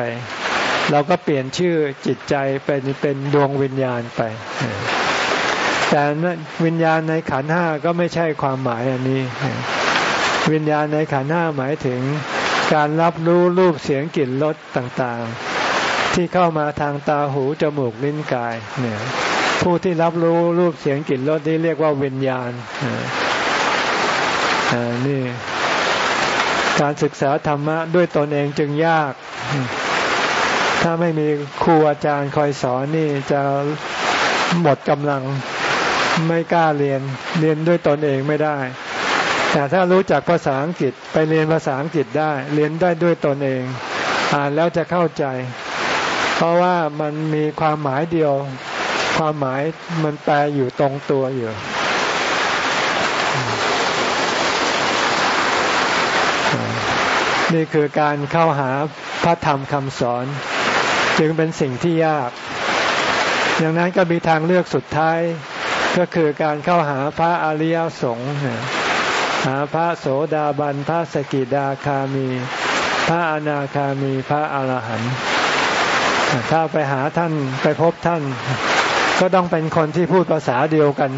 เราก็เปลี่ยนชื่อจิตใจเป็นเป็นดวงวิญญาณไป แต่วิญญาณในขันห้าก็ไม่ใช่ความหมายอันนี้ วิญญาณในขันห้าหมายถึงการรับรู้รูปเสียงกลิ่นรสต่างๆ ที่เข้ามาทางตาหูจมูกลิ้นกายเนี่ยผู้ที่รับรู้รูปเสียงกลิ่นรสนี่เรียกว่าวิญญาณนี่การศึกษาธรรมะด้วยตนเองจึงยาก ถ้าไม่มีครูอาจารย์คอยสอนนี่จะหมดกำลังไม่กล้าเรียนเรียนด้วยตนเองไม่ได้ แต่ถ้ารู้จักภาษาอังกฤษไปเรียนภาษาอังกฤษได้ เรียนได้ด้วยตนเอง อ่านแล้วจะเข้าใจ เพราะว่ามันมีความหมายเดียว ความหมายมันแปลอยู่ตรงตัวอยู่นี่คือการเข้าหาพระธรรมคำสอน จึงเป็นสิ่งที่ยากดังนั้นก็มีทางเลือกสุดท้าย ก็คือการเข้าหาพระอริยสงฆ์หาพระโสดาบัน พระสกิดาคามี พระอนาคามี พระอรหันต์ ถ้าไปหาท่านไปพบท่าน ก็ต้องเป็นคนที่พูดภาษาเดียวกัน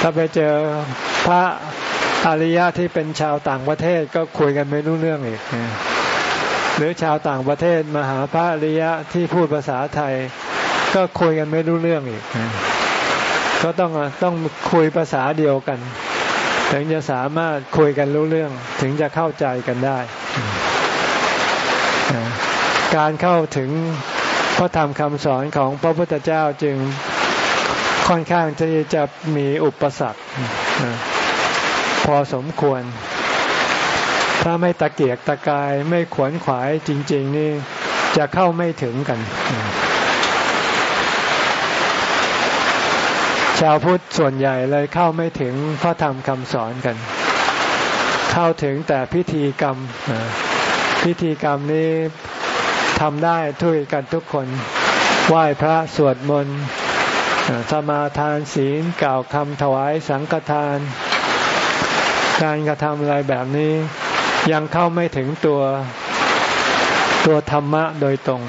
ถ้าไปเจอพระอริยะที่เป็นชาวต่างประเทศก็คุยกันไม่รู้เรื่องอีก หรือชาวต่างประเทศมาหาพระอริยะที่พูดภาษาไทย ก็คุยกันไม่รู้เรื่องอีก ก็ต้องต้องคุยภาษาเดียวกัน ถึงจะสามารถคุยกันรู้เรื่อง ถึงจะเข้าใจกันได้ การเข้าถึงพระธรรมคำสอนของพระพุทธเจ้าจึงค่อนข้างที่จะมีอุปสรรคพอสมควร ถ้าไม่ตะเกียกตะกายไม่ขวนขวายจริง ๆ นี่จะเข้าไม่ถึงกัน ชาวพุทธส่วนใหญ่เลยเข้าไม่ถึงพระธรรมคำสอนกัน เข้าถึงแต่พิธีกรรมพิธีกรรมนี้ ทำได้ทุยกันทุกคนไหว้พระสวดมนต์สมาทานศีลกล่าวคำถวายสังฆทาน การกระทำอะไรแบบนี้ ยังเข้าไม่ถึงตัวตัวธรรมะโดยตรง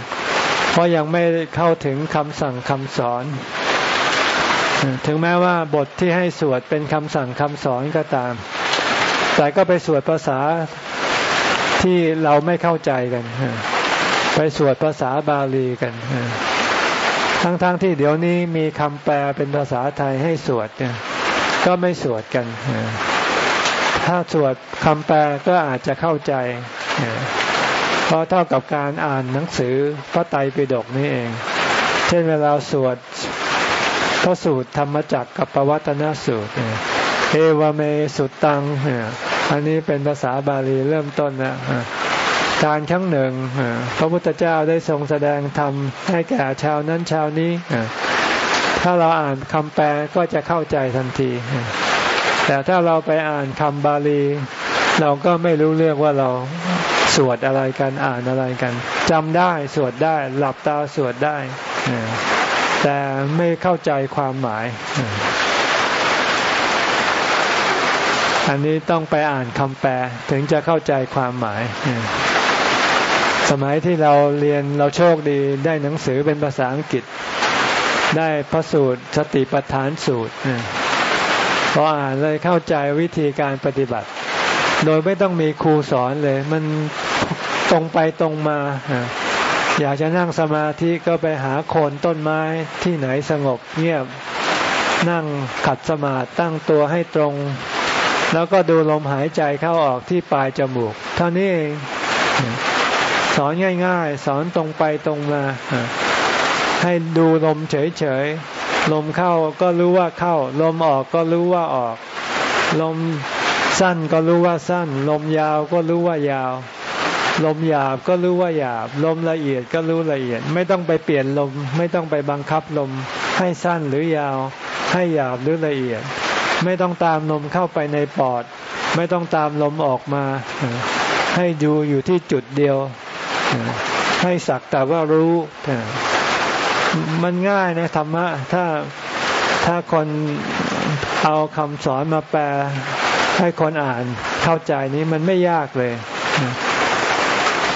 เพราะยังไม่เข้าถึงคำสั่งคำสอน ถึงแม้ว่าบทที่ให้สวดเป็นคำสั่งคำสอนก็ตาม แต่ก็ไปสวดภาษาที่เราไม่เข้าใจกัน ไปสวดภาษาบาลีกัน ทั้งๆทที่เดี๋ยวนี้มีคำแปลเป็นภาษาไทยให้สวดเนี่ยก็ไม่สวดกัน ถ้าสวดคำแปลก็อาจจะเข้าใจ เพราะเท่ากับการอ่านหนังสือพระไตรปิฎกนี่เอง เช่นเวลาสวดพระสูตรธรรมจักรกับปวัตนสูตร เอวเมสุตตัง อันนี้เป็นภาษาบาลีเริ่มต้นนะ การครั้งหนึ่งพระพุทธเจ้าได้ทรงแสดงธรรมให้แก่ชาวนั้นชาวนี้ ถ้าเราอ่านคำแปลก็จะเข้าใจทันที แต่ถ้าเราไปอ่านคำบาลี เราก็ไม่รู้เรื่องว่าเราสวดอะไรกันอ่านอะไรกันจำได้สวดได้หลับตาสวดได้ แต่ไม่เข้าใจความหมาย อันนี้ต้องไปอ่านคำแปลถึงจะเข้าใจความหมาย สมัยที่เราเรียนเราโชคดีได้หนังสือเป็นภาษาอังกฤษ ได้พระสูตรสติปัฏฐานสูตรพออ่านเลยเข้าใจวิธีการปฏิบัติ โดยไม่ต้องมีครูสอนเลย มันตรงไปตรงมา อยากจะนั่งสมาธิก็ไปหาโคนต้นไม้ที่ไหนสงบเงียบนั่งขัดสมาธิตั้งตัวให้ตรง แล้วก็ดูลมหายใจเข้าออกที่ปลายจมูก เท่านี้เอง สอนง่ายๆ สอนตรงไปตรงมา ให้ดูลมเฉยๆ ลมเข้าก็รู้ว่าเข้า ลมออกก็รู้ว่าออก ลมสั้นก็รู้ว่าสั้น ลมยาวก็รู้ว่ายาว ลมหยาบก็รู้ว่าหยาบ ลมละเอียดก็รู้ละเอียด ไม่ต้องไปเปลี่ยนลม ไม่ต้องไปบังคับลม ให้สั้นหรือยาว ให้หยาบหรือละเอียด ไม่ต้องตามลมเข้าไปในปอด ไม่ต้องตามลมออกมา ให้ดูอยู่ที่จุดเดียว ให้สักแต่ว่ารู้ มันง่ายนะธรรมะถ้าถ้าคนเอาคำสอนมาแปล ให้คนอ่านเข้าใจนี้มันไม่ยากเลย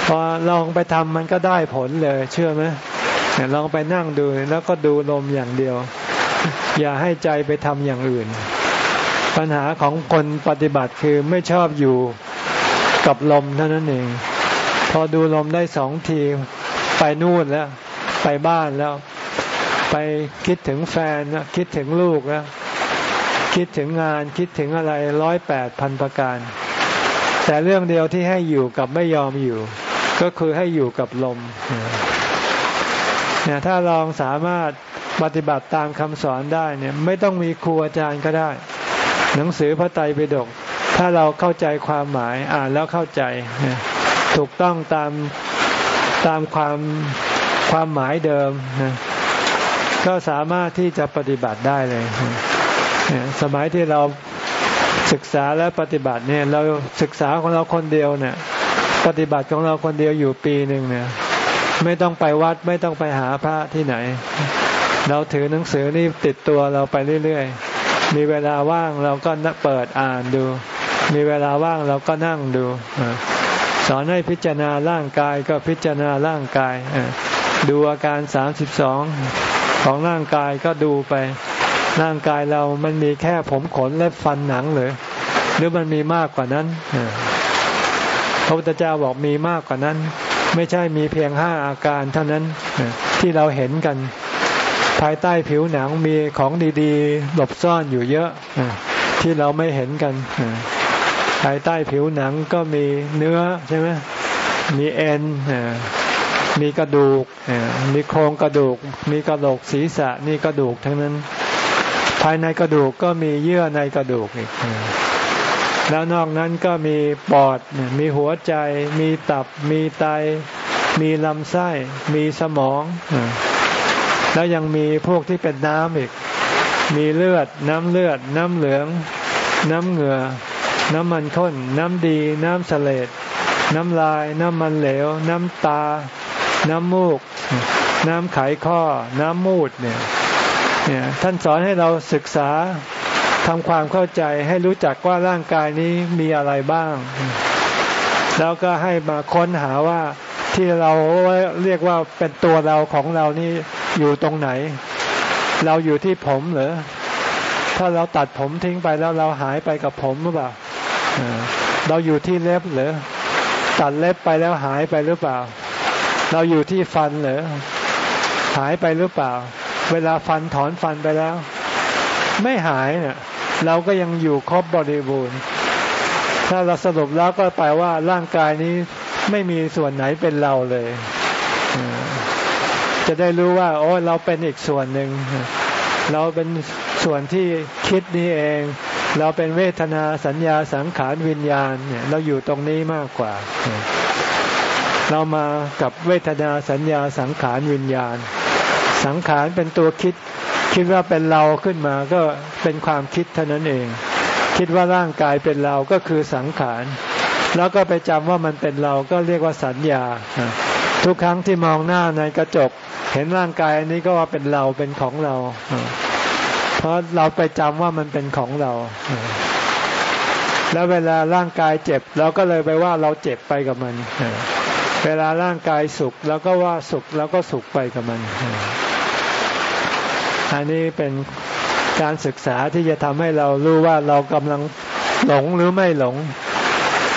พอลองไปทำมันก็ได้ผลเลย เชื่อไหมลองไปนั่งดูแล้วก็ดูลมอย่างเดียว อย่าให้ใจไปทำอย่างอื่น ปัญหาของคนปฏิบัติคือไม่ชอบอยู่กับลมเท่านั้นเอง พอดูลมได้สองทีไปนู่นแล้ว ไปบ้านแล้ว ไปคิดถึงแฟนคิดถึงลูกแล้วคิดถึงงานคิดถึงอะไรร้อยแปดพันประการ แต่เรื่องเดียวที่ให้อยู่กับไม่ยอมอยู่ ก็คือให้อยู่กับลมเนี่ยถ้าลองสามารถปฏิบัติตามคำสอนได้เนี่ยไม่ต้องมีครูอาจารย์ก็ได้ หนังสือพระไตรปิฎกถ้าเราเข้าใจความหมายอ่านแล้วเข้าใจ ถูกต้องตามตามความความหมายเดิมก็สามารถที่จะปฏิบัติได้เลยสมัยที่เราศึกษาและปฏิบัติเนี่ยเราศึกษาของเราคนเดียวเนี่ย ปฏิบัติของเราคนเดียวอยู่ปีหนึ่งเนี่ย ไม่ต้องไปวัดไม่ต้องไปหาพระที่ไหน เราถือหนังสือนี่ติดตัวเราไปเรื่อยๆ มีเวลาว่างเราก็เปิดอ่านดู มีเวลาว่างเราก็นั่งดู สอนให้พิจารณาร่างกายก็พิจารณาร่างกายดูอาการสามสิบสองของร่างกายก็ดูไป ร่างกายเรามันมีแค่ผมขนและฟันหนังหรือหรือมันมีมากกว่านั้นพระพุทธเจ้าบอกมีมากกว่านั้น ไม่ใช่มีเพียงห้าอาการเท่านั้นที่เราเห็นกัน ภายใต้ผิวหนังมีของดีๆ หลบซ่อนอยู่เยอะที่เราไม่เห็นกัน ภายใต้ผิวหนังก็มีเนื้อใช่ไหมมีเอ็นมีกระดูกมีโครงกระดูก มีกระโหลกศีรษะนี่กระดูกทั้งนั้น ภายในกระดูกก็มีเยื่อในกระดูกอีกแล้วนอกนั้นก็มีปอด มีหัวใจ มีตับ มีไต มีลำไส้ มีสมอง แล้วยังมีพวกที่เป็นน้ำอีก มีเลือด น้ำเลือด น้ำเหลือง น้ำเหงื่อ น้ำมันข้น น้ำดี น้ำเสลดน้ำลาย น้ำมันเหลว น้ำตา น้ำมูก น้ำไขข้อ น้ำมูดเนี่ยเนี่ยท่านสอนให้เราศึกษาทำความเข้าใจให้รู้จักว่าร่างกายนี้มีอะไรบ้าง แล้วก็ให้มาค้นหาว่าที่เราเรียกว่าเป็นตัวเราของเรานี่อยู่ตรงไหน เราอยู่ที่ผมเหรอถ้าเราตัดผมทิ้งไปแล้วเราหายไปกับผมหรือเปล่า เราอยู่ที่เล็บหรือตัดเล็บไปแล้วหายไปหรือเปล่า เราอยู่ที่ฟันหรือหายไปหรือเปล่า เวลาฟันถอนฟันไปแล้ว ไม่หายเนี่ยเราก็ยังอยู่ครบบริบูรณ์ ถ้าเราสรุปแล้วก็แปลว่าร่างกายนี้ไม่มีส่วนไหนเป็นเราเลย จะได้รู้ว่า โอ้เราเป็นอีกส่วนหนึ่ง เราเป็นส่วนที่คิดนี้เอง เราเป็นเวทนาสัญญาสังขารวิญญาณเนี่ยเราอยู่ตรงนี้มากกว่า เรามากับเวทนาสัญญาสังขารวิญญาณ สังขารเป็นตัวคิด คิดว่าเป็นเราขึ้นมาก็เป็นความคิดเท่านั้นเอง คิดว่าร่างกายเป็นเราก็คือสังขาร แล้วก็ไปจำว่ามันเป็นเราก็เรียกว่าสัญญา ทุกครั้งที่มองหน้าในกระจก เห็นร่างกายอันนี้ก็ว่าเป็นเราเป็นของเรา เพราะเราไปจำว่ามันเป็นของเรา แล้วเวลาร่างกายเจ็บ เราก็เลยไปว่าเราเจ็บไปกับมัน เวลาร่างกายสุขแล้วก็ว่าสุขแล้วก็สุขไปกับมัน อันนี้เป็นการศึกษาที่จะทำให้เรารู้ว่าเรากำลังหลงหรือไม่หลง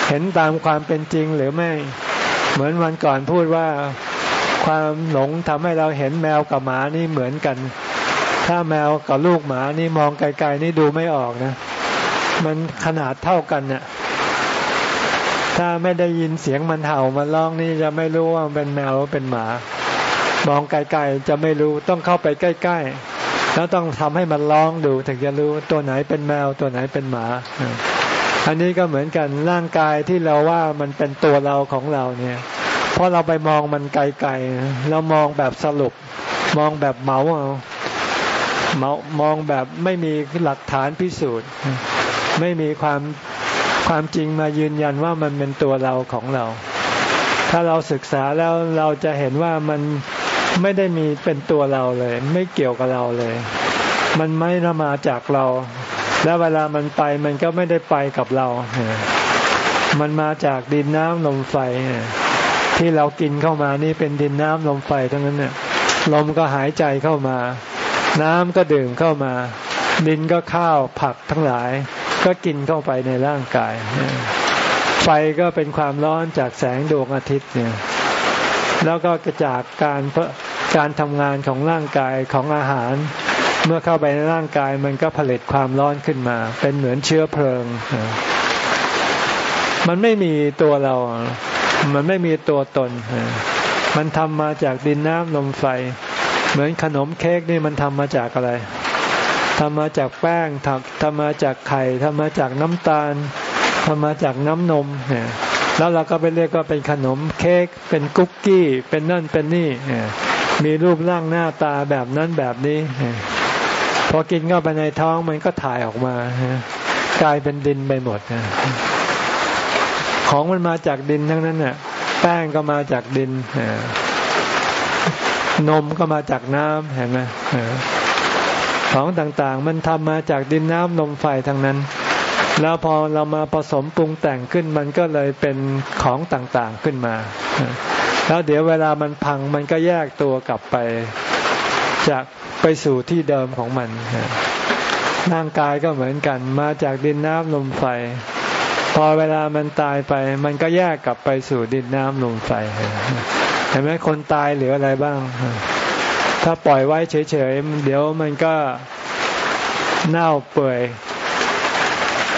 เห็นตามความเป็นจริงหรือไม่ เหมือนวันก่อนพูดว่าความหลงทำให้เราเห็นแมวกับหมานี่เหมือนกัน ถ้าแมวกับลูกหมานี่มองไกลๆนี่ดูไม่ออกนะ มันขนาดเท่ากันเนี่ยถ้าไม่ได้ยินเสียงมันเห่ามันร้องนี่จะไม่รู้ว่าเป็นแมวหรือเป็นหมา มองไกลๆจะไม่รู้ต้องเข้าไปใกล้ ๆ แล้วต้องทำให้มันร้องดูถึงจะรู้ตัวไหนเป็นแมวตัวไหนเป็นหมา อันนี้ก็เหมือนกันร่างกายที่เราว่ามันเป็นตัวเราของเราเนี่ยเพราะเราไปมองมันไกลๆเรามองแบบสรุป มองแบบเหมาเอา มามองแบบไม่มีหลักฐานพิสูจน์ ไม่มีความความจริงมายืนยันว่ามันเป็นตัวเราของเรา ถ้าเราศึกษาแล้วเราจะเห็นว่ามันไม่ได้มีเป็นตัวเราเลย ไม่เกี่ยวกับเราเลย มันไม่ได้มาจากเรา แล้วเวลามันไปมันก็ไม่ได้ไปกับเรา มันมาจากดินน้ำลมไฟ ที่เรากินเข้ามานี่เป็นดินน้ำลมไฟทั้งนั้นเนี่ยลมก็หายใจเข้ามา น้ำก็ดื่มเข้ามา ดินก็ข้าวผักทั้งหลาย ก็กินเข้าไปในร่างกาย ไฟก็เป็นความร้อนจากแสงดวงอาทิตย์เนี่ยแล้วก็จากการการทำงานของร่างกายของอาหาร เมื่อเข้าไปในร่างกายมันก็ผลิตความร้อนขึ้นมา เป็นเหมือนเชื้อเพลิง มันไม่มีตัวเรา มันไม่มีตัวตน มันทำมาจากดินน้ำลมไฟ เหมือนขนมเค้กนี่มันทำมาจากอะไรทำมาจากแป้งทำทำมาจากไข่ทำมาจากน้ำตาลทำมาจากน้ำนมเนี่ยแล้วเราก็ไปเรียกว่าเป็นขนมเค้กเป็นคุกกี้ เป็นนั่นเป็นนี่มีรูปร่างหน้าตาแบบนั้นแบบนี้ พอกินเข้าไปในท้องมันก็ถ่ายออกมากลายเป็นดินไปหมดของมันมาจากดินทั้งนั้นน่ะแป้งก็มาจากดิน นมก็มาจากน้ำเห็นไหมของต่างๆ มันทำมาจากดินน้ำนมไฟทั้งนั้น แล้วพอเรามาผสมปรุงแต่งขึ้นมันก็เลยเป็นของต่างๆขึ้นมา แล้วเดี๋ยวเวลามันพังมันก็แยกตัวกลับไป จากไปสู่ที่เดิมของมันร่างกายก็เหมือนกัน มาจากดินน้ำลมไฟ พอเวลามันตายไป มันก็แยกกลับไปสู่ดินน้ำลมไฟ ห็นไหมคนตายเหลืออะไรบ้าง ถ้าปล่อยไว้เฉยๆเดี๋ยวมันก็เน่าเปื่อย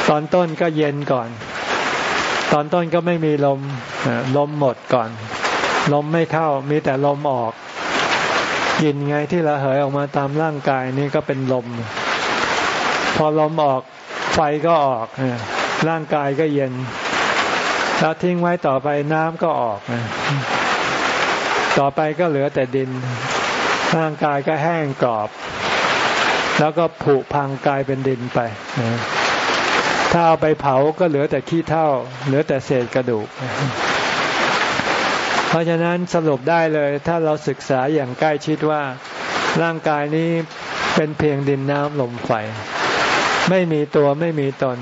ตอนต้นก็เย็นก่อน ตอนต้นก็ไม่มีลมลมหมดก่อน ลมไม่เข้ามีแต่ลมออกยินไงที่ระเหยออกมาตามร่างกายนี่ก็เป็นลม พอลมออกไฟก็ออกร่างกายก็เย็นแล้วทิ้งไว้ต่อไปน้ำก็ออก ต่อไปก็เหลือแต่ดิน ร่างกายก็แห้งกรอบ แล้วก็ผุพังกลายเป็นดินไป ถ้าเอาไปเผาก็เหลือแต่ขี้เถ้าเหลือแต่เศษกระดูก เพราะฉะนั้นสรุปได้เลย ถ้าเราศึกษาอย่างใกล้ชิดว่า ร่างกายนี้เป็นเพียงดินน้ำลมไฟ ไม่มีตัวไม่มีตน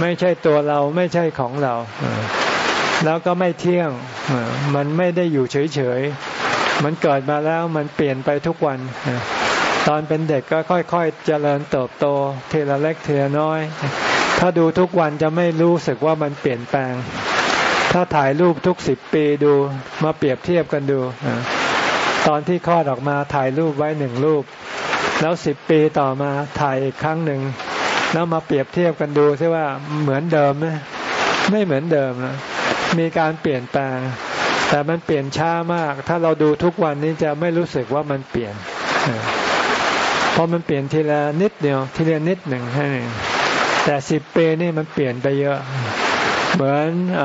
ไม่ใช่ตัวเราไม่ใช่ของเรา แล้วก็ไม่เที่ยง มันไม่ได้อยู่เฉยๆ มันเกิดมาแล้วมันเปลี่ยนไปทุกวัน ตอนเป็นเด็กก็ค่อยๆ เจริญเติบโตเทละเล็กเทละน้อย ถ้าดูทุกวันจะไม่รู้สึกว่ามันเปลี่ยนแปลง ถ้าถ่ายรูปทุกสิบปีดูมาเปรียบเทียบกันดู ตอนที่คลอดออกมาถ่ายรูปไว้หนึ่งรูป แล้วสิบปีต่อมาถ่ายอีกครั้งหนึ่งแล้วมาเปรียบเทียบกันดูซิว่าเหมือนเดิมไหมไม่เหมือนเดิมนะ มีการเปลี่ยนแปลงแต่มันเปลี่ยนช้ามาก ถ้าเราดูทุกวันนี้จะไม่รู้สึกว่ามันเปลี่ยนเพราะมันเปลี่ยนทีละนิดเดียว ทีละนิดหนึ่งแค่นี้แต่สิบปีนี่มันเปลี่ยนไปเยอะ เหมือนอ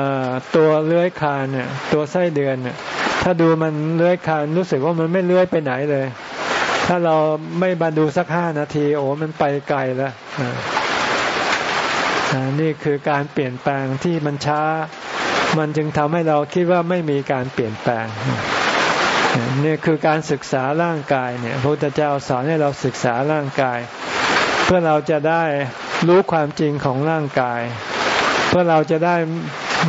ตัวเลื้อยคานเนี่ยตัวไส้เดือนเนี่ยถ้าดูมันเลื้อยคานรู้สึกว่ามันไม่เลื้อยไปไหนเลย ถ้าเราไม่มาดูสักห้านาที โอ้มันไปไกลแล้วนี่คือการเปลี่ยนแปลงที่มันช้า มันจึงทำให้เราคิดว่าไม่มีการเปลี่ยนแปลงนี่คือการศึกษาร่างกายเนี่ยพระพุทธเจ้าสอนให้เราศึกษาร่างกาย เพื่อเราจะได้รู้ความจริงของร่างกาย เพื่อเราจะได้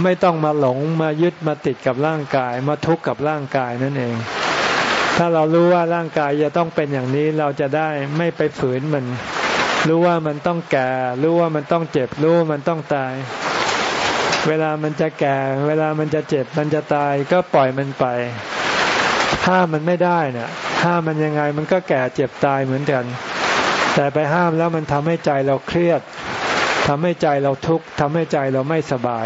ไม่ต้องมาหลงมายึดมาติดกับร่างกาย มาทุกข์กับร่างกายนั่นเอง ถ้าเรารู้ว่าร่างกายจะต้องเป็นอย่างนี้เราจะได้ไม่ไปฝืนมัน รู้ว่ามันต้องแก่ รู้ว่ามันต้องเจ็บรู้ว่ามันต้องตาย เวลามันจะแก่ เวลามันจะเจ็บ มันจะตาย ก็ปล่อยมันไป ห้ามมันไม่ได้นะ่ะ ห้ามมันยังไงมันก็แก่เจ็บตายเหมือนกัน แต่ไปห้ามแล้วมันทำให้ใจเราเครียดทำให้ใจเราทุกข์ทำให้ใจเราไม่สบาย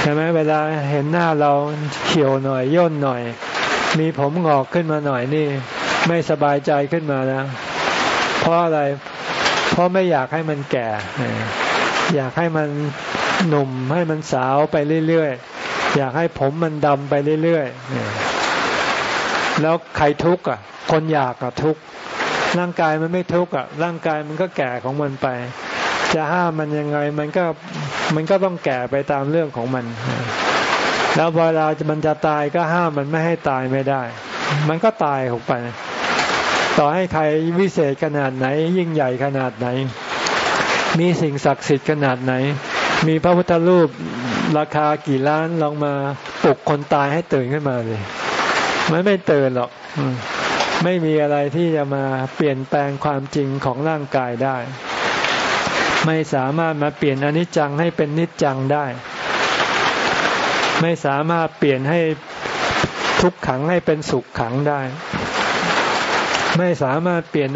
ใช่ไหมเวลาเห็นหน้าเราเขียวหน่อยย่นหน่อย มีผมงอกขึ้นมาหน่อยนี่ ไม่สบายใจขึ้นมาแล้วเพราะอะไร เพราะไม่อยากให้มันแก่ อยากให้มันหนุ่มให้มันสาวไปเรื่อยๆ อยากให้ผมมันดำไปเรื่อยๆ แล้วใครทุกข์อะ คนอยากอะทุกข์ ร่างกายมันไม่ทุกข์อะ ร่างกายมันก็แก่ของมันไป จะห้ามมันยังไงมันก็มันก็ต้องแก่ไปตามเรื่องของมัน แล้วเวลามันจะตายก็ห้ามมันไม่ให้ตายไม่ได้ มันก็ตายออกไป ต่อให้ใครวิเศษขนาดไหน ยิ่งใหญ่ขนาดไหน มีสิ่งศักดิ์สิทธิ์ขนาดไหน มีพระพุทธรูปราคากี่ล้านลองมาปลุกคนตายให้ตื่นขึ้นมาเลยมันไม่ตื่นหรอกไม่มีอะไรที่จะมาเปลี่ยนแปลงความจริงของร่างกายได้ ไม่สามารถมาเปลี่ยนอนิจจังให้เป็นนิจจังได้ ไม่สามารถเปลี่ยนให้ทุกขังให้เป็นสุขขังได้ ไม่สามารถเปลี่ยน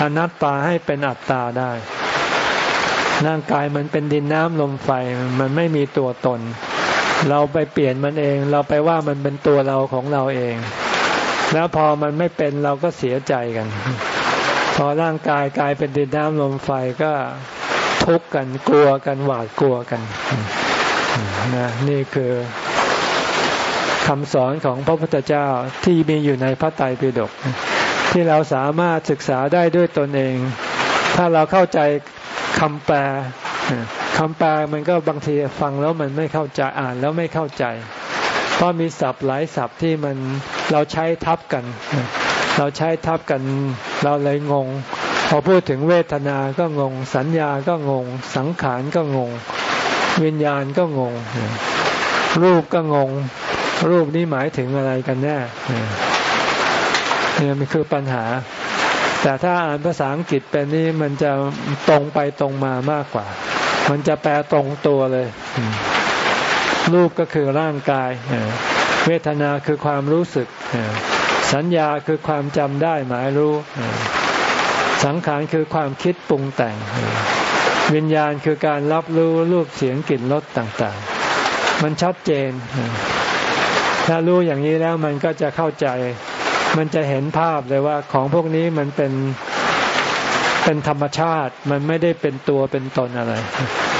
อนัตตาให้เป็นอัตตาได้ ร่างกายมันเป็นดินน้ำลมไฟมันไม่มีตัวตน เราไปเปลี่ยนมันเอง เราไปว่ามันเป็นตัวเราของเราเอง แล้วพอมันไม่เป็นเราก็เสียใจกัน พอร่างกายกลายเป็นดินน้ำลมไฟก็ทุกข์กันกลัวกันหวาดกลัวกันนะนี่คือคำสอนของพระพุทธเจ้าที่มีอยู่ในพระไตรปิฎกที่เราสามารถศึกษาได้ด้วยตนเอง ถ้าเราเข้าใจ คำแปลคำแปลมันก็บางทีฟังแล้วมันไม่เข้าใจอ่านแล้วไม่เข้าใจ เพราะมีศัพท์หลายศัพท์ที่มันเราใช้ทับกัน เราใช้ทับกันเราเลยงง พอพูดถึงเวทนาก็งง สัญญาก็งง สังขารก็งง วิญญาณก็งง รูปก็งง รูปนี้หมายถึงอะไรกันแน่เนี่ยมันคือปัญหา แต่ถ้าอ่านภาษาอังกฤษเป็นนี่มันจะตรงไปตรงมามากกว่า มันจะแปลตรงตัวเลย รูปก็คือร่างกาย เวทนาคือความรู้สึก สัญญาคือความจำได้หมายรู้ สังขารคือความคิดปรุงแต่ง วิญญาณคือการรับรู้รูปเสียงกลิ่นรสต่างๆ มันชัดเจน ถ้ารู้อย่างนี้แล้วมันก็จะเข้าใจ มันจะเห็นภาพเลยว่าของพวกนี้มันเป็นเป็นธรรมชาติ มันไม่ได้เป็นตัวเป็นตนอะไร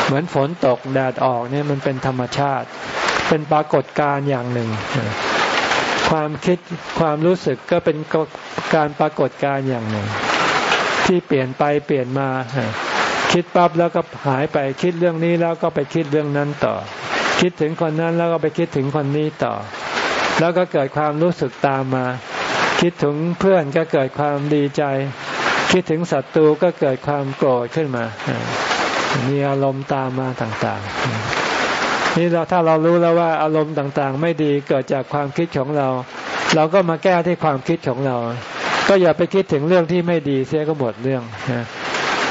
เหมือนฝนตกแดดออกเนี่ยมันเป็นธรรมชาติ เป็นปรากฏการณ์อย่างหนึ่ง ความคิดความรู้สึกก็เป็นการปรากฏการณ์อย่างหนึ่ง ที่เปลี่ยนไปเปลี่ยนมา คิดปั๊บแล้วก็หายไปคิดเรื่องนี้แล้วก็ไปคิดเรื่องนั้นต่อ คิดถึงคนนั้นแล้วก็ไปคิดถึงคนนี้ต่อ แล้วก็เกิดความรู้สึกตามมา คิดถึงเพื่อนก็เกิดความดีใจ คิดถึงศัตรูก็เกิดความโกรธขึ้นมา มีอารมณ์ตามมาต่างๆ นี่เราถ้าเรารู้แล้วว่าอารมณ์ต่างๆ ไม่ดีเกิดจากความคิดของเรา เราก็มาแก้ที่ความคิดของเรา ก็อย่าไปคิดถึงเรื่องที่ไม่ดีเสียก็หมดเรื่อง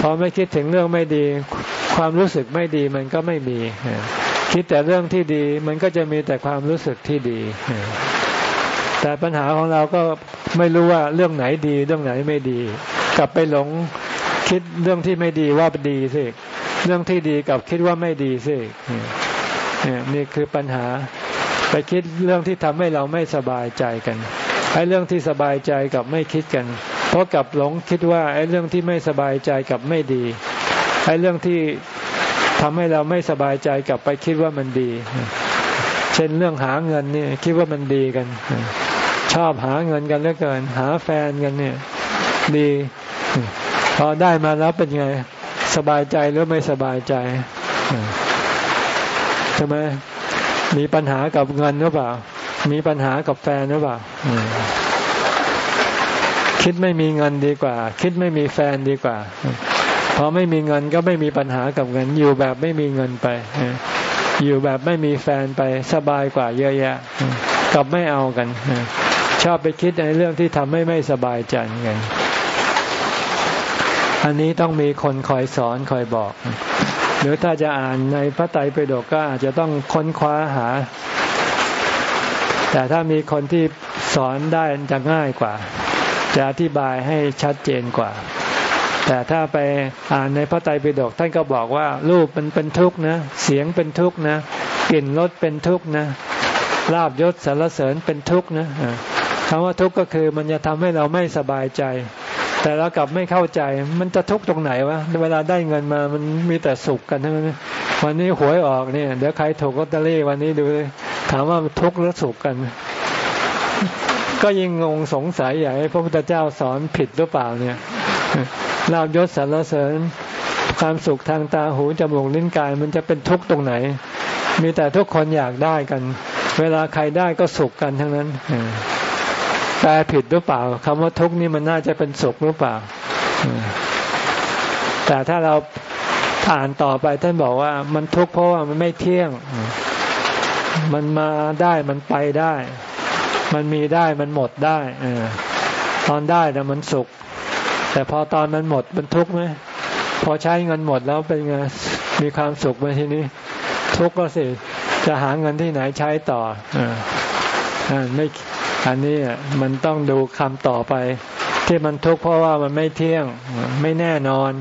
พอไม่คิดถึงเรื่องไม่ดี ความรู้สึกไม่ดีมันก็ไม่มี คิดแต่เรื่องที่ดีมันก็จะมีแต่ความรู้สึกที่ดี แต่ปัญหาของเราก็ไม่รู้ว่าเรื่องไหนดีเรื่องไหนไม่ดี กลับไปหลงคิดเรื่องที่ไม่ดีว่าดีสิเรื่องที่ดีกับคิดว่าไม่ดีสินี่คือปัญหาไปคิดเรื่องที่ทำให้เราไม่สบายใจกันไอ้เรื่องที่สบายใจกับไม่คิดกัน เพราะกับหลงคิดว่าไอ้เรื่องที่ไม่สบายใจกับไม่ดีไอ้เรื่องที่ทำให้เราไม่สบายใจกลับไปคิดว่ามันดี เช่นเรื่องหาเงินนี่คิดว่ามันดีกัน ชอบหาเงินกันเหลือเกิน หาแฟนกันเนี่ย ดี พอได้มาแล้วเป็นไง สบายใจหรือไม่สบายใจใช่ไหมมีปัญหากับเงินหรือเปล่า มีปัญหากับแฟนหรือเปล่าคิดไม่มีเงินดีกว่า คิดไม่มีแฟนดีกว่าพอไม่มีเงินก็ไม่มีปัญหากับเงิน อยู่แบบไม่มีเงินไปอยู่แบบไม่มีแฟนไปสบายกว่าเยอะแยะกับไม่เอากัน ชอบไปคิดในเรื่องที่ทำให้ไม่สบายใจกันอันนี้ต้องมีคนคอยสอนคอยบอก หรือถ้าจะอ่านในพระไตรปิฎกก็อาจจะต้องค้นคว้าหา แต่ถ้ามีคนที่สอนได้จะง่ายกว่า จะอธิบายให้ชัดเจนกว่า แต่ถ้าไปอ่านในพระไตรปิฎกท่านก็บอกว่า รูปมันเป็นทุกข์นะ เสียงเป็นทุกข์นะ กลิ่นรสเป็นทุกข์นะลาบยศสารเสริญเป็นทุกข์นะ คำว่าทุกข์ก็คือมันจะทำให้เราไม่สบายใจ แต่เรากลับไม่เข้าใจ มันจะทุกข์ตรงไหนวะเวลาได้เงินมามันมีแต่สุขกันทั้งนั้นวันนี้หวยออกเนี่ยเดี๋ยวใครถูกลอตเตอรี่วันนี้ดูถามว่าทุกข์หรือสุขกัน ก็ยิ่งงงสงสัยใหญ่พระพุทธเจ้าสอนผิดหรือเปล่าเนี่ยลาบยศสรรเสริญความสุขทางตาหูจมูกลิ้นกายมันจะเป็นทุกข์ตรงไหน มีแต่ทุกคนอยากได้กัน เวลาใครได้ก็สุขกันทั้งนั้น แปลผิดหรือเปล่าคำว่าทุกข์นี่มันน่าจะเป็นสุขหรือเปล่า แต่ถ้าเราอ่านต่อไปท่านบอกว่ามันทุกข์เพราะว่ามันไม่เที่ยง มันมาได้มันไปได้ มันมีได้มันหมดได้อตอนได้แต่มันสุข แต่พอตอนมันหมดมันทุกข์ไหมพอใช้เงินหมดแล้วเป็นไงมีความสุขไหมทีนี้ ทุกข์ก็สิจะหาเงินที่ไหนใช้ต่ออ่าไม่ อันนี้มันต้องดูคำต่อไป ที่มันทุกข์เพราะว่ามันไม่เที่ยงไม่แน่นอน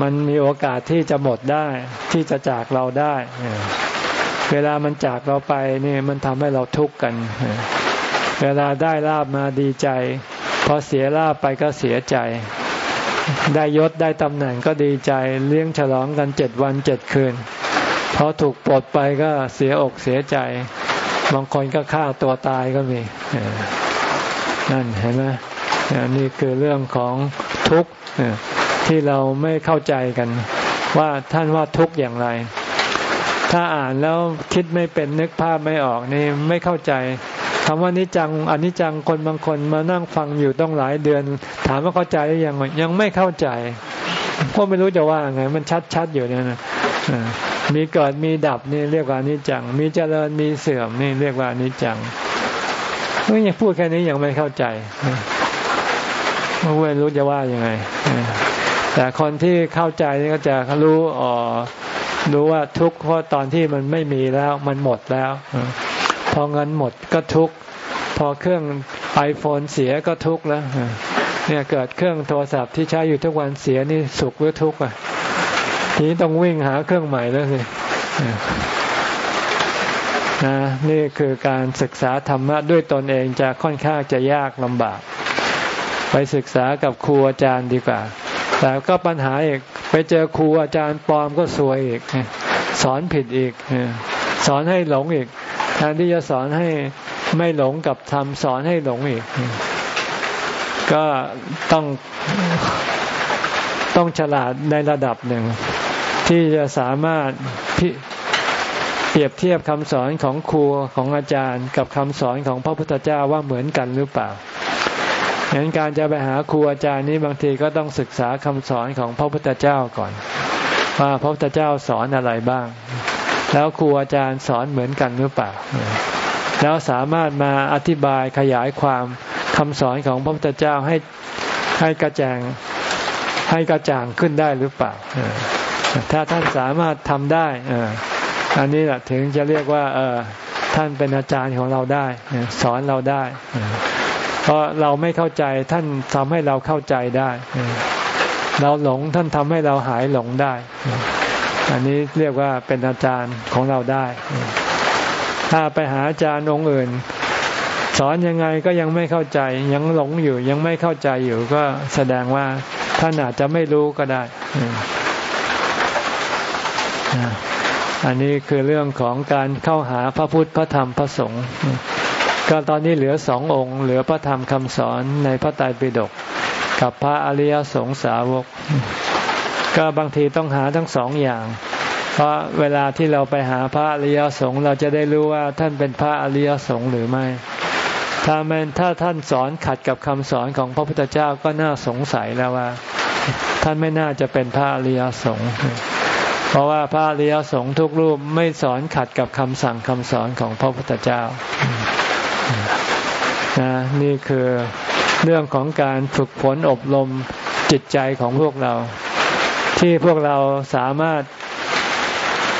มันมีโอกาสที่จะหมดได้ ที่จะจากเราได้ เวลามันจากเราไปนี่มันทำให้เราทุกข์กัน เวลาได้ลาบมาดีใจ พอเสียลาบไปก็เสียใจ ได้ยศได้ตำแหน่งก็ดีใจ เลี้ยงฉลองกันเจ็ดวันเจ็ดคืนพอถูกปลดไปก็เสียอกเสียใจ บางคนก็ฆ่าตัวตายก็มีนั่นเห็นไหมนี่คือเรื่องของทุกข์ที่เราไม่เข้าใจกัน ว่าท่านว่าทุกข์อย่างไร ถ้าอ่านแล้วคิดไม่เป็นนึกภาพไม่ออกนี่ไม่เข้าใจคำว่านิจังอนิจังคนบางคนมานั่งฟังอยู่ต้องหลายเดือน ถามว่าเข้าใจหรือยังยังไม่เข้าใจก็ไม่รู้จะว่าไง มันชัดๆอยู่เนี่ยนะ มีเกิดมีดับนี่เรียกว่านิจัง มีเจริญมีเสื่อมนี่เรียกว่านิจังเมื่อยังพูดแค่นี้ยังไม่เข้าใจไม่รู้จะว่ายังไง แต่คนที่เข้าใจนี่ก็จะรู้อ๋อรู้ว่าทุกข์เพราะตอนที่มันไม่มีแล้ว มันหมดแล้ว พอเงินหมดก็ทุกข์พอเครื่องไอโฟนเสียก็ทุกข์แล้วเนี่ยเกิดเครื่องโทรศัพท์ที่ใช้อยู่ทุกวันเสียนี่สุขหรือทุกข์อะ ทีนี้ต้องวิ่งหาเครื่องใหม่แล้วสินะนี่คือการศึกษาธรรมะด้วยตนเองจะค่อนข้างจะยากลำบาก ไปศึกษากับครูอาจารย์ดีกว่า แต่ก็ปัญหาอีกไปเจอครูอาจารย์ปลอมก็สวยอีก สอนผิดอีก สอนให้หลงอีกแทนที่จะสอนให้ไม่หลงกับทำสอนให้หลงอีก ก็ต้องต้องฉลาดในระดับหนึ่ง ที่จะสามารถเปรียบเทียบคำสอนของครูของอาจารย์ กับคำสอนของพระพุทธเจ้าว่าเหมือนกันหรือเปล่าฉะนั้นการจะไปหาครูอาจารย์นี้บางทีก็ต้องศึกษาคำสอนของพระพุทธเจ้าก่อน ว่าพระพุทธเจ้าสอนอะไรบ้าง แล้วครูอาจารย์สอนเหมือนกันหรือเปล่า แล้วสามารถมาอธิบายขยายความคำสอนของพระพุทธเจ้าให้ให้กระจ่างให้กระจ่างขึ้นได้หรือเปล่า ถ้าท่านสามารถทำได้อันนี้แหละถึงจะเรียกว่าเออท่านเป็นอาจารย์ของเราได้ สอนเราได้ เพราะเราไม่เข้าใจท่านทำให้เราเข้าใจได้ เราหลงท่านทำให้เราหายหลงได้ อันนี้เรียกว่าเป็นอาจารย์ของเราได้ ถ้าไปหาอาจารย์องค์อื่น สอนยังไงก็ยังไม่เข้าใจยังหลงอยู่ยังไม่เข้าใจอยู่ก็แสดงว่าท่านอาจจะไม่รู้ก็ได้ อันนี้คือเรื่องของการเข้าหาพระพุทธพระธรรมพระสงฆ์ก็ตอนนี้เหลือสององค์ เหลือพระธรรมคำสอนในพระไตรปิฎกกับพระอริยสงสาวก ก็บางทีต้องหาทั้งสองอย่าง เพราะเวลาที่เราไปหาพระอริยสงฆ์เราจะได้รู้ว่าท่านเป็นพระอริยสงฆ์หรือไม่ ถ้าแม้ถ้าท่านสอนขัดกับคำสอนของพระพุทธเจ้าก็น่าสงสัยแล้วว่า ท่านไม่น่าจะเป็นพระอริยสงฆ์ เพราะว่าพระอริยสงฆ์ทุกรูปไม่สอนขัดกับคำสั่งคำสอนของพระพุทธเจ้านะนี่คือเรื่องของการฝึกฝนอบรมจิตใจของพวกเรา ที่พวกเราสามารถ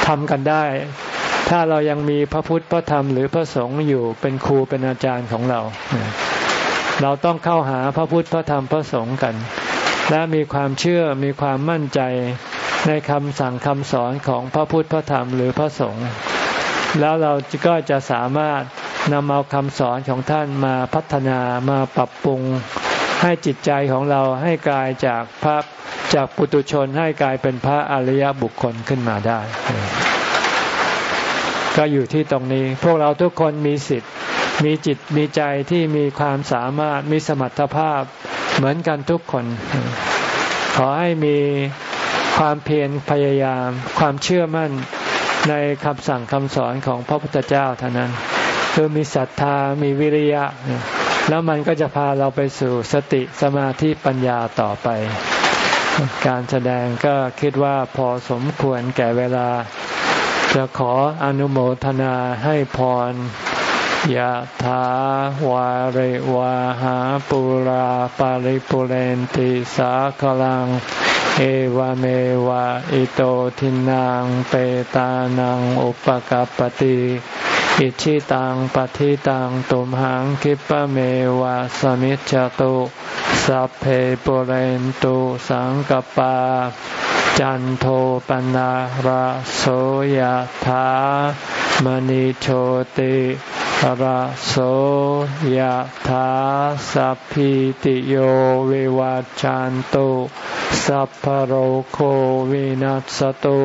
ทำกันได้ ถ้าเรายังมีพระพุทธพระธรรมหรือพระสงฆ์อยู่เป็นครูเป็นอาจารย์ของเรา เราต้องเข้าหาพระพุทธพระธรรมพระสงฆ์กัน และมีความเชื่อมีความมั่นใจ ในคำสั่งคำสอนของพระพุทธพระธรรมหรือพระสงฆ์แล้วเราก็จะสามารถนำเอาคำสอนของท่านมาพัฒนามาปรับปรุง ให้จิตใจของเราให้กลายจากพระจากปุตุชนให้กลายเป็นพระอริยบุคคลขึ้นมาได้ ก็อยู่ที่ตรงนี้ พวกเราทุกคนมีสิทธิ์ มีจิตมีใจที่มีความสามารถมีสมรรถภาพเหมือนกันทุกคน ขอให้มี ความเพียรพยายาม ความเชื่อมั่นในคำสั่งคำสอนของพระพุทธเจ้าเท่านั้น คือมีศรัทธามีวิริยะ แล้วมันก็จะพาเราไปสู่สติสมาธิปัญญาต่อไป การแสดงก็คิดว่าพอสมควรแก่เวลา จะขออนุโมทนาให้พรยะถาวาริวาหาปุราปาริปุเรนติสาคลัง เอวเมวะอิโตทินังเปตานังอุปกัปติอิชิตังปฏิตังตุมหังคิปะเมวะสมิจจตุสัพเพปุเรนตุสังกปา จันโทปนะระโสยธามณิโชติ ระโสยธาสัพพิติโยวิวัจจันตุสัพพโรโควินัสตุ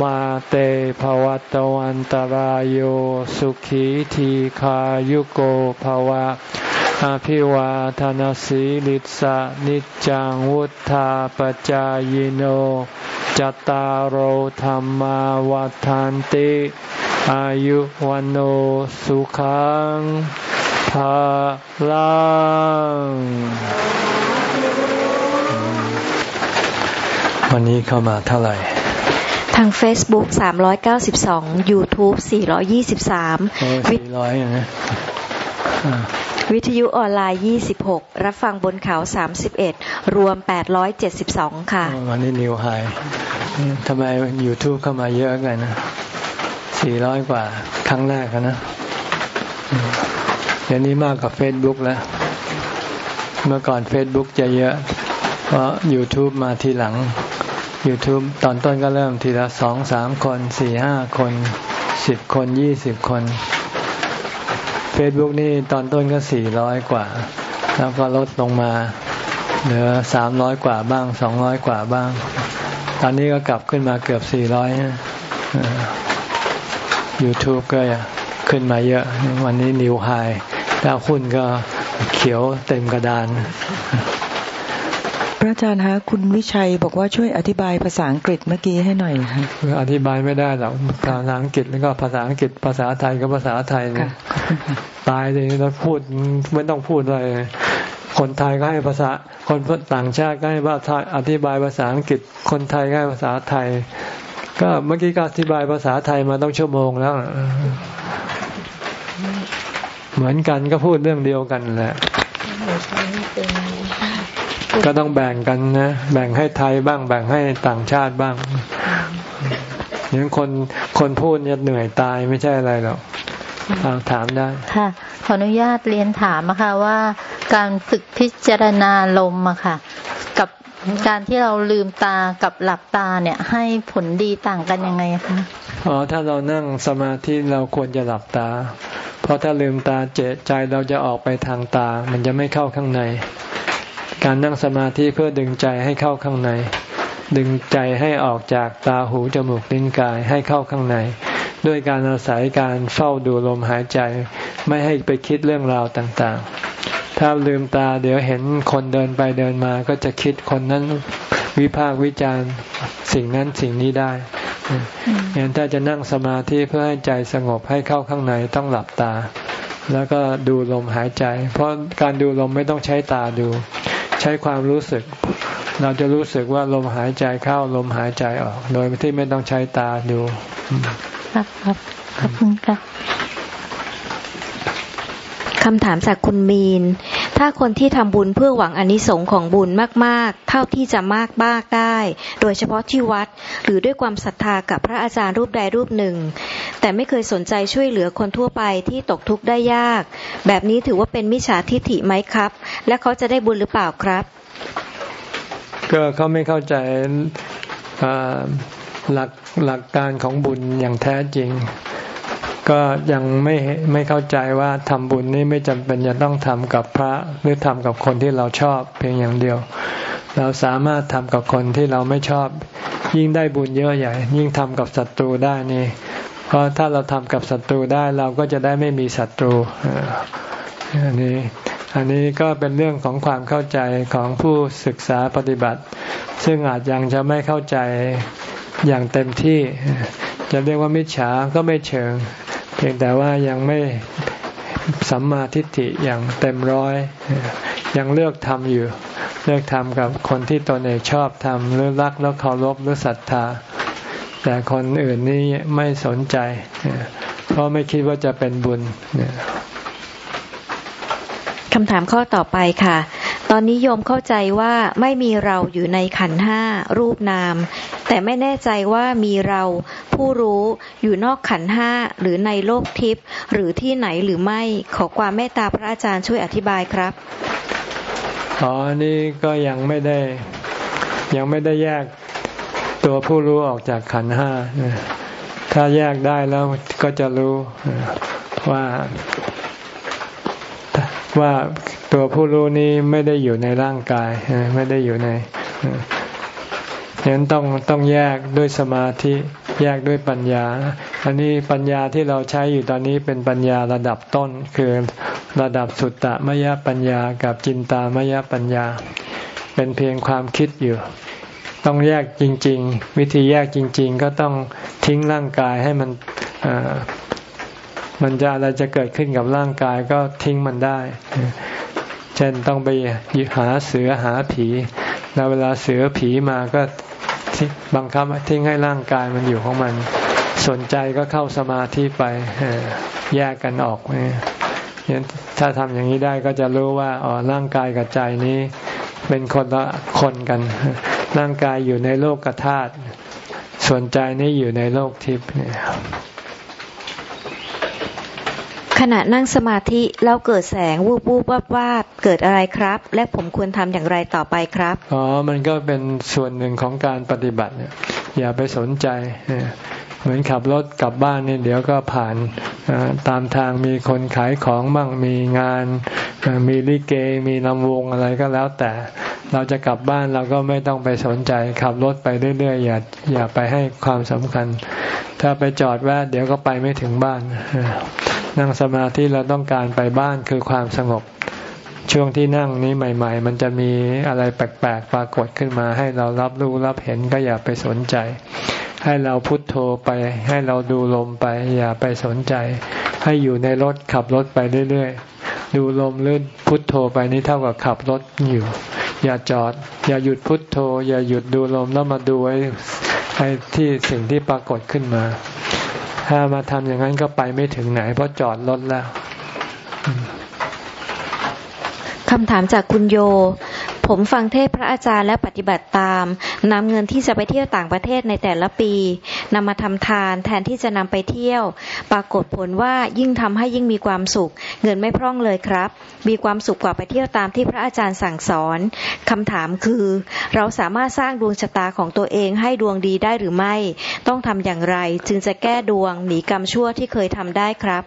มาเตภวัตวันตารโยสุขีทีขายุโกภวะอภิวาทานสีลิสะนิจังวุธาปจายโนจตารโหธรรมวาทานติ อายุวันโอสุขังภาลังวันนี้เข้ามาเท่าไหร่ ทาง Facebook 392 YouTube 423โอ้สี่ร้อยนะวิทยุออนไลน์ 26 รับฟังบนเขา 31 รวม 872 ค่ะ วันนี้นิวไฮทำไม YouTube เข้ามาเยอะกันนะ 400กว่าครั้งแรกนะ เดี๋ยวนี้มากกว่า Facebook แล้ว เมื่อก่อน Facebook จะเยอะ เพราะ YouTube มาทีหลัง YouTube ตอนต้นก็เริ่มทีละสองสามคนสี่ห้าคนสิบคนยี่สิบคนเฟซบุ๊กนี่ตอนต้นก็สี่ร้อยกว่า แล้วก็ลดลงมา เหลือสามร้อยกว่าบ้างสองร้อยกว่าบ้าง ตอนนี้ก็กลับขึ้นมาเกือบสี่ร้อย ยูทูบก็ขึ้นมาเยอะ วันนี้ new high ดาวหุ้นก็เขียวเต็มกระดาน พระอาจารย์ฮะคุณวิชัยบอกว่าช่วยอธิบายภาษาอังกฤษเมื่อกี้ให้หน่อยค่ะอธิบายไม่ได้หรอกภาษาอังกฤษแล้วก็ภาษาอังกฤษ ภาษาไทยก็ภาษาไทยนะตายเลยแล้วพูดไม่ต้องพูดอะไรคนไทยก็ให้ภาษา คนต่างชาติก็ให้ภาษาอธิบายภาษาอังกฤษ คนไทยก็ให้ภาษาไทย ก็เมื่อกี้ก็อธิบายภาษาไทยมาต้องชั่วโมงแล้ว เหมือนกันก็พูดเรื่องเดียวกันแหละก็ต้องแบ่งกันนะแบ่งให้ไทยบ้างแบ่งให้ต่างชาติบ้างอย่างคนคนพูดเนี่ยเหนื่อยตายไม่ใช่อะไรหรอกถามได้ค่ะขออนุญาตเรียนถามอะคะว่า การฝึกพิจารณาลมอะค่ะ กับ การที่เราลืมตากับหลับตาเนี่ย ให้ผลดีต่างกันยังไงคะอ๋อถ้าเรานั่งสมาธิเราควรจะหลับตา เพราะถ้าลืมตาเจใจเราจะออกไปทางตา มันจะไม่เข้าข้างใน การนั่งสมาธิเพื่อดึงใจให้เข้าข้างใน ดึงใจให้ออกจากตาหูจมูกลิ้นกายให้เข้าข้างใน ด้วยการอาศัยการเฝ้าดูลมหายใจ ไม่ให้ไปคิดเรื่องราวต่างๆ ถ้าลืมตาเดี๋ยวเห็นคนเดินไปเดินมาก็จะคิดคนนั้นวิพากวิจารณ์สิ่งนั้นสิ่งนี้ได้งั้นถ้าจะนั่งสมาธิเพื่อให้ใจสงบให้เข้าข้างในต้องหลับตา แล้วก็ดูลมหายใจ เพราะการดูลมไม่ต้องใช้ตาดู ใช้ความรู้สึก เราจะรู้สึกว่าลมหายใจเข้าลมหายใจออก โดยที่ไม่ต้องใช้ตาดู ครับครับขอบคุณครับ คำถามจากคุณมีน ถ้าคนที่ทำบุญเพื่อหวังอนิสงค์ของบุญมากๆ เท่าที่จะมากบ้าได้ โดยเฉพาะที่วัด หรือด้วยความศรัทธากับพระอาจารย์รูปใดรูปหนึ่ง แต่ไม่เคยสนใจช่วยเหลือคนทั่วไปที่ตกทุกข์ได้ยาก แบบนี้ถือว่าเป็นมิจฉาทิฏฐิไหมครับ และเขาจะได้บุญหรือเปล่าครับ ก็เขาไม่เข้าใจหลักหลักการของบุญอย่างแท้จริง ก็ยังไม่ไม่เข้าใจว่าทำบุญนี้ไม่จำเป็นจะต้องทำกับพระหรือทำกับคนที่เราชอบเพียงอย่างเดียว เราสามารถทำกับคนที่เราไม่ชอบ ยิ่งได้บุญเยอะใหญ่ ยิ่งทำกับศัตรูได้นี่ เพราะถ้าเราทำกับศัตรูได้เราก็จะได้ไม่มีศัตรูอันนี้อันนี้ก็เป็นเรื่องของความเข้าใจของผู้ศึกษาปฏิบัติ ซึ่งอาจยังจะไม่เข้าใจอย่างเต็มที่ จะเรียกว่ามิจฉาก็ไม่เชิง เพียงแต่ว่ายังไม่สัมมาทิฏฐิอย่างเต็มร้อย ยังเลือกทำอยู่ เลือกทำกับคนที่ตนเองชอบทำหรือรักแล้วเคารพหรือศรัทธา แต่คนอื่นนี่ไม่สนใจ เพราะไม่คิดว่าจะเป็นบุญคำถามข้อต่อไปค่ะ ตอนนี้โยมเข้าใจว่าไม่มีเราอยู่ในขันห้ารูปนาม แต่ไม่แน่ใจว่ามีเราผู้รู้อยู่นอกขันห้าหรือในโลกทิพย์หรือที่ไหนหรือไม่ขอความเมตตาพระอาจารย์ช่วยอธิบายครับอ๋อนี่ก็ยังไม่ได้ ยังไม่ได้แยกตัวผู้รู้ออกจากขันห้าถ้าแยกได้แล้วก็จะรู้ว่าว่า ตัวผู้รู้นี้ไม่ได้อยู่ในร่างกายไม่ได้อยู่ในฉะนั้นต้องต้องแยกด้วยสมาธิแยกด้วยปัญญา อันนี้ปัญญาที่เราใช้อยู่ตอนนี้เป็นปัญญาระดับต้น คือระดับสุตตะมยปัญญากับจินตามยปัญญา เป็นเพียงความคิดอยู่ ต้องแยกจริง ๆ วิธีแยกจริง ๆ ก็ต้องทิ้งร่างกายให้มันมันจะอะไรจะเกิดขึ้นกับร่างกายก็ทิ้งมันได้ เช่นต้องไปหาเสือหาผี แล้วเวลาเสือผีมาก็บังคับทิ้งให้ร่างกายมันอยู่ของมัน สนใจก็เข้าสมาธิไปแยกกันออกเนี่ยถ้าทำอย่างนี้ได้ก็จะรู้ว่าอ๋อร่างกายกับใจนี้เป็นคนละคนกัน ร่างกายอยู่ในโลกกธาตุส่วนใจนี้อยู่ในโลกทิพย์เนี่ย ขณะนั่งสมาธิแล้วเกิดแสงวูบวูบวับวาบเกิดอะไรครับ และผมควรทำอย่างไรต่อไปครับ อ๋อ มันก็เป็นส่วนหนึ่งของการปฏิบัติเนี่ยอย่าไปสนใจ เหมือนขับรถกลับบ้านนี่เดี๋ยวก็ผ่านตามทางมีคนขายของบ้างมีงาน มีลิเก มีลำวงอะไรก็แล้วแต่ เราจะกลับบ้านเราก็ไม่ต้องไปสนใจ ขับรถไปเรื่อยๆอย่าอย่าไปให้ความสำคัญ ถ้าไปจอดแวะเดี๋ยวก็ไปไม่ถึงบ้าน นั่งสมาธิเราต้องการไปบ้านคือความสงบช่วงที่นั่งนี้ใหม่ ๆ มันจะมีอะไรแปลกๆปรากฏขึ้นมาให้เรารับรู้รับเห็นก็อย่าไปสนใจ ให้เราพุทโธไป ให้เราดูลมไป อย่าไปสนใจ ให้อยู่ในรถขับรถไปเรื่อยๆ ดูลมหรือพุทโธไปนี่เท่ากับขับรถอยู่ อย่าจอด อย่าหยุดพุทโธ อย่าหยุดดูลมแล้วมาดูไอ้ไอ้ที่สิ่งที่ปรากฏขึ้นมา ถ้ามาทำอย่างนั้นก็ไปไม่ถึงไหน เพราะจอดรถแล้วคำถามจากคุณโย ผมฟังเทศพระอาจารย์และปฏิบัติตาม นำเงินที่จะไปเที่ยวต่างประเทศในแต่ละปีนำมาทำทานแทนที่จะนำไปเที่ยว ปรากฏผลว่ายิ่งทำให้ยิ่งมีความสุข เงินไม่พร่องเลยครับ มีความสุขกว่าไปเที่ยวตามที่พระอาจารย์สั่งสอนคำถามคือ เราสามารถสร้างดวงชะตาของตัวเองให้ดวงดีได้หรือไม่ ต้องทำอย่างไร จึงจะแก้ดวงหนีกรรมชั่วที่เคยทำได้ครับ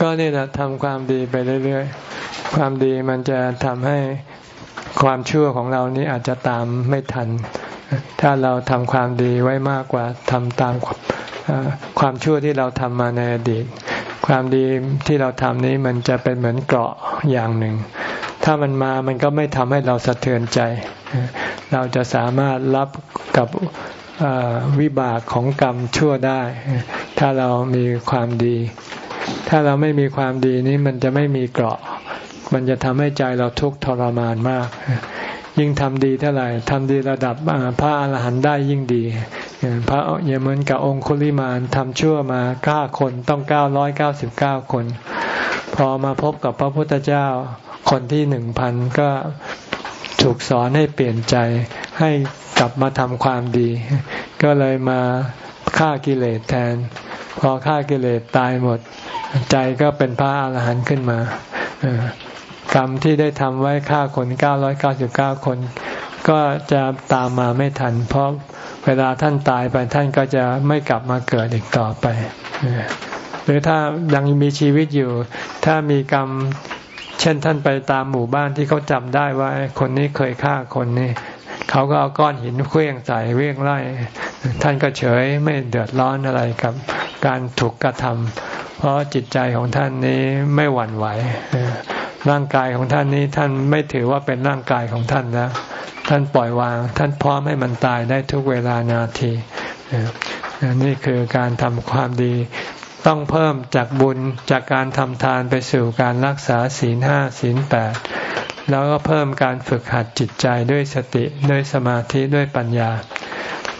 ก็นี่แหละทำความดีไปเรื่อยๆ ความดีมันจะทำให้ ความชั่วของเรานี้อาจจะตามไม่ทัน ถ้าเราทำความดีไว้มากกว่าทำตามความชั่วที่เราทำมาในอดีต ความดีที่เราทำนี้มันจะเป็นเหมือนเกราะอย่างหนึ่ง ถ้ามันมามันก็ไม่ทำให้เราสะเทือนใจ เราจะสามารถรับกับวิบากของกรรมชั่วได้ ถ้าเรามีความดี ถ้าเราไม่มีความดีนี้มันจะไม่มีเกราะ มันจะทำให้ใจเราทุกข์ทรมานมาก ยิ่งทำดีเท่าไหร่ทำดีระดับพระอรหันต์ได้ยิ่งดี พระอย่าเหมือนกับองคุลิมานทำชั่วมาเก้าคนต้องเก้าร้อยเก้าสิบเก้าคน พอมาพบกับพระพุทธเจ้าคนที่หนึ่งพันก็ถูกสอนให้เปลี่ยนใจให้กลับมาทำความดี ก็เลยมาฆ่ากิเลสแทน พอฆ่ากิเลสตายหมด ใจก็เป็นพระอรหันต์ขึ้นมา กรรมที่ได้ทำไว้ฆ่าคนเก้าร้อยเก้าสิบเก้าคน ก็จะตามมาไม่ทัน เพราะเวลาท่านตายไปท่านก็จะไม่กลับมาเกิดอีกต่อไปหรือถ้ายังมีชีวิตอยู่ ถ้ามีกรรม เช่นท่านไปตามหมู่บ้านที่เขาจำได้ว่า คนนี้เคยฆ่าคนนี้เขาก็เอาก้อนหินเคลื่องใส่เวียงไล่ท่านก็เฉยไม่เดือดร้อนอะไรกับการถูกกระทำเพราะจิตใจของท่านนี้ไม่หวั่นไหว ร่างกายของท่านนี้ท่านไม่ถือว่าเป็นร่างกายของท่านแล้ว ท่านปล่อยวาง ท่านพร้อมให้มันตายได้ทุกเวลานาทีนี่คือการทำความดี ต้องเพิ่มจากบุญจากการทำทานไปสู่การรักษาศีลห้าศีลแปดแล้วก็เพิ่มการฝึกหัดจิตใจด้วยสติด้วยสมาธิด้วยปัญญา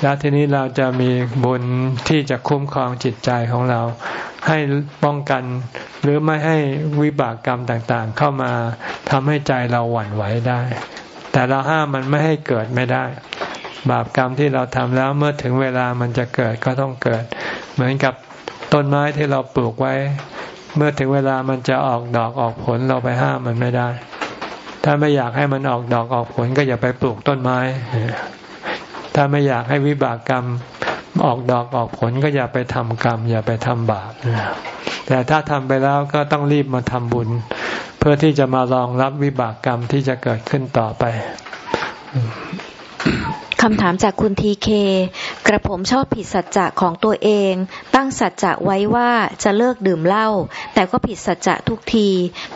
แล้วทีนี้เราจะมีบุญที่จะคุ้มครองจิตใจของเรา ให้ป้องกัน หรือไม่ให้วิบากกรรมต่างๆ เข้ามาทำให้ใจเราหวั่นไหวได้ แต่เราห้ามมันไม่ให้เกิดไม่ได้ บาปกรรมที่เราทำแล้วเมื่อถึงเวลามันจะเกิดก็ต้องเกิด เหมือนกับต้นไม้ที่เราปลูกไว้ เมื่อถึงเวลามันจะออกดอกออกผลเราไปห้ามมันไม่ได้ ถ้าไม่อยากให้มันออกดอกออกผลก็อย่าไปปลูกต้นไม้ถ้าไม่อยากให้วิบากกรรม ออกดอกออกผลก็อย่าไปทำกรรม อย่าไปทำบาปแต่ถ้าทำไปแล้วก็ต้องรีบมาทำบุญ เพื่อที่จะมารองรับวิบากกรรมที่จะเกิดขึ้นต่อไป คำถามจากคุณทีเค กระผมชอบผิดสัจจะของตัวเอง ตั้งสัจจะไว้ว่าจะเลิกดื่มเหล้า แต่ก็ผิดสัจจะทุกที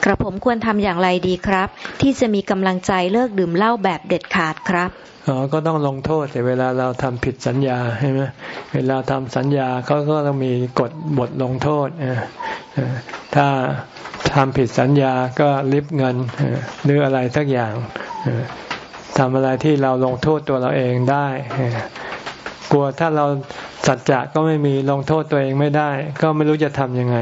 กระผมควรทำอย่างไรดีครับ ที่จะมีกำลังใจเลิกดื่มเหล้าแบบเด็ดขาดครับอ๋อก็ต้องลงโทษแต่เวลาเราทำผิดสัญญาใช่ไหมเวลาทำสัญญาเขาก็ต้องมีกฎบทลงโทษ ถ้าทำผิดสัญญาก็ลิบเงินหรืออะไรสักอย่าง ทำอะไรที่เราลงโทษตัวเราเองได้ กลัวถ้าเราสัจจะก็ไม่มีลงโทษตัวเองไม่ได้ ก็ไม่รู้จะทำยังไง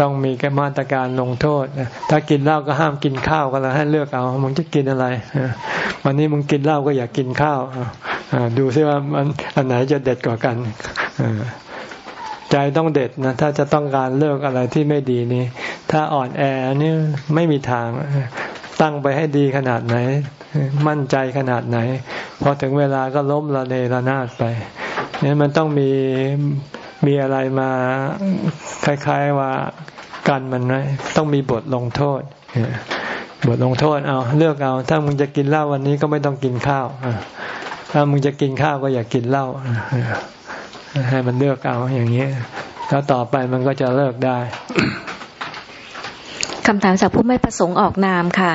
ต้องมีกมาตรการลงโทษ ถ้ากินเหล้าก็ห้ามกินข้าวก็แล้วให้เลือกเอามึงจะกินอะไรวันนี้มึงกินเหล้าก็อยากกินข้าวดูซิว่ามันอันไหนจะเด็ดกว่ากันใจต้องเด็ดนะถ้าจะต้องการเลิกอะไรที่ไม่ดีนี่ถ้าอ่อนแอนี่ไม่มีทางตั้งไปให้ดีขนาดไหน มั่นใจขนาดไหนพอถึงเวลาก็ล้มละเนระนาดไปนี่มันต้องมีมีอะไรมาคล้ายๆว่ากันมันไว้ต้องมีบทลงโทษบทลงโทษเอาเลือกเอาถ้ามึงจะกินเหล้าวันนี้ก็ไม่ต้องกินข้าวถ้ามึงจะกินข้าวก็อย่ากกินเหล้าให้มันเลือกเอาอย่างนี้แล้วต่อไปมันก็จะเลิกได้คำถามจากผู้ไม่ประสงค์ออกนามค่ะ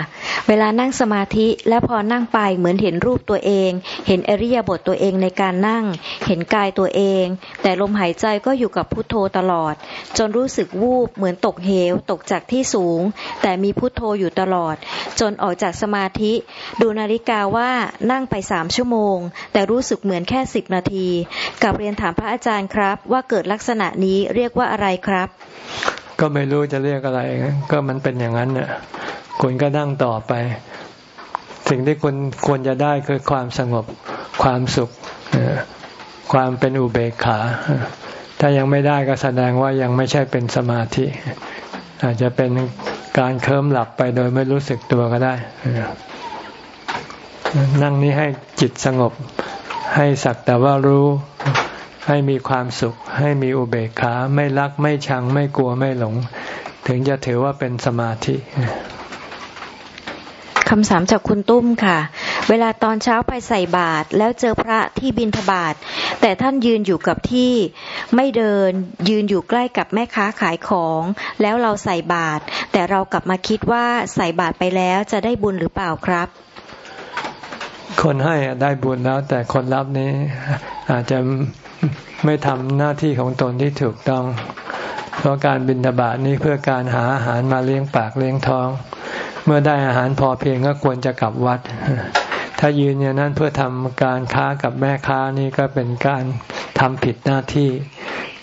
เวลานั่งสมาธิแล้วพอนั่งไปเหมือนเห็นรูปตัวเอง เห็นอริยบทตัวเองในการนั่ง เห็นกายตัวเอง แต่ลมหายใจก็อยู่กับพุทโธตลอด จนรู้สึกวูบเหมือนตกเหว ตกจากที่สูง แต่มีพุทโธอยู่ตลอด จนออกจากสมาธิ ดูนาฬิกาว่านั่งไปสามชั่วโมง แต่รู้สึกเหมือนแค่สิบนาทีกับเรียนถามพระอาจารย์ครับ ว่าเกิดลักษณะนี้เรียกว่าอะไรครับก็ไม่รู้จะเรียกอะไร ก็มันเป็นอย่างนั้นเนี่ย คุณก็นั่งต่อไป สิ่งที่คุณควรจะได้คือความสงบความสุขความเป็นอุเบกขา ถ้ายังไม่ได้ก็แสดงว่ายังไม่ใช่เป็นสมาธิ อาจจะเป็นการเคลิ้มหลับไปโดยไม่รู้สึกตัวก็ได้ นั่งนี้ให้จิตสงบ ให้สักแต่ว่ารู้ ให้มีความสุข ให้มีอุเบกขา ไม่รักไม่ชังไม่กลัวไม่หลง ถึงจะถือว่าเป็นสมาธิ คำสามจากคุณตุ้มค่ะ เวลาตอนเช้าไปใส่บาตรแล้วเจอพระที่บินทบาทแต่ท่านยืนอยู่กับที่ไม่เดินยืนอยู่ใกล้กับแม่ค้าขายของ แล้วเราใส่บาตรแต่เรากลับมาคิดว่าใส่บาตรไปแล้วจะได้บุญหรือเปล่าครับ คนให้ได้บุญแล้ว แต่คนรับนี้อาจจะไม่ทำหน้าที่ของตนที่ถูกต้อง เพราะการบินทบาทนี้เพื่อการหาอาหารมาเลี้ยงปากเลี้ยงท้อง เมื่อได้อาหารพอเพียงก็ควรจะกลับวัด ถ้ายืนอย่างนั้นเพื่อทำการค้ากับแม่ค้านี่ก็เป็นการทำผิดหน้าที่